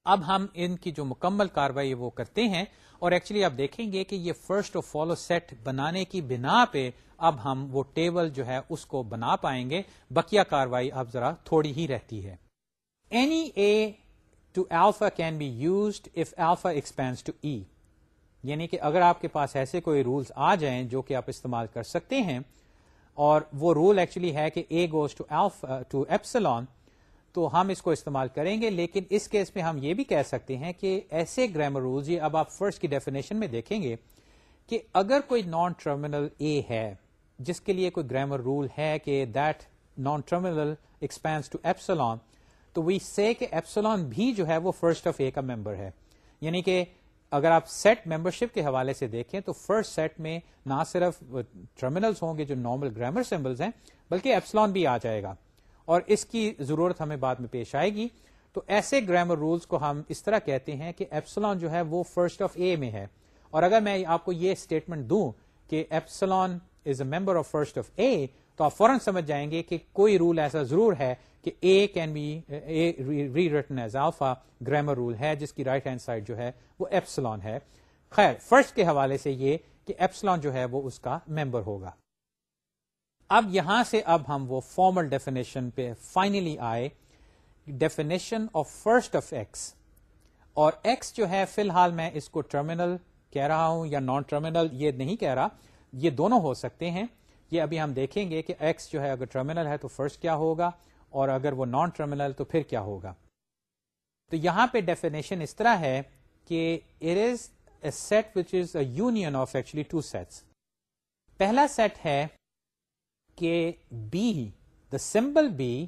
اب ہم ان کی جو مکمل کاروائی وہ کرتے ہیں، اور ایکچولی آپ دیکھیں گے کہ یہ فرسٹ اور فالو سیٹ بنانے کی بنا پہ اب ہم وہ ٹیبل جو ہے اس کو بنا پائیں گے۔ بکیا کاروائی اب ذرا تھوڑی ہی رہتی ہے۔ Any A to alpha can be used if alpha expands to E یعنی کہ اگر آپ کے پاس ایسے کوئی رولس آ جائیں جو کہ آپ استعمال کر سکتے ہیں اور وہ رول ایکچولی ہے کہ A goes to to epsilon تو ہم اس کو استعمال کریں گے، لیکن اس کیس میں ہم یہ بھی کہہ سکتے ہیں کہ ایسے گرامر رولز یہ اب آپ فرسٹ کی ڈیفینیشن میں دیکھیں گے کہ اگر کوئی نان ٹرمینل اے ہے، جس کے لیے کوئی گرامر رول ہے کہ that non terminal expands to epsilon تو وی سے کہ ایپسلون بھی جو ہے وہ فرسٹ آف اے کا ممبر ہے۔ یعنی کہ اگر آپ سیٹ ممبرشپ کے حوالے سے دیکھیں تو فرسٹ سیٹ میں نہ صرف ٹرمینلس ہوں گے جو نارمل گرامر سمبلس ہیں، بلکہ ایپسلون بھی آ جائے گا۔ اور اس کی ضرورت ہمیں بعد میں پیش آئے گی۔ تو ایسے گرامر رولس کو ہم اس طرح کہتے ہیں کہ ایپسلون جو ہے وہ فرسٹ آف اے میں ہے۔ اور اگر میں آپ کو یہ اسٹیٹمنٹ دوں کہ epsilon is a member of first of A تو آپ فوراً سمجھ جائیں گے کہ کوئی رول ایسا ضرور ہے کہ A can be rewritten as alpha grammar rule ہے، جس کی رائٹ ہینڈ سائڈ جو ہے وہ ایپسلون ہے۔ خیر فرسٹ کے حوالے سے یہ کہ ایپسلون جو ہے وہ اس کا ممبر ہوگا۔ اب یہاں سے اب ہم وہ فارمل ڈیفینیشن پہ فائنلی آئے۔ Definition of first of X اور ایکس جو ہے، فی الحال میں اس کو ٹرمینل کہہ رہا ہوں یا نان ٹرمینل یہ نہیں کہہ رہا، یہ دونوں ہو سکتے ہیں۔ یہ ابھی ہم دیکھیں گے کہ ایکس جو ہے اگر ٹرمینل ہے تو فرسٹ کیا ہوگا اور اگر وہ نان ٹرمینل تو پھر کیا ہوگا۔ تو یہاں پہ ڈیفینیشن اس طرح ہے کہ it is a set which is a union of actually two sets پہلا سیٹ ہے کہ بی دا سمبل بی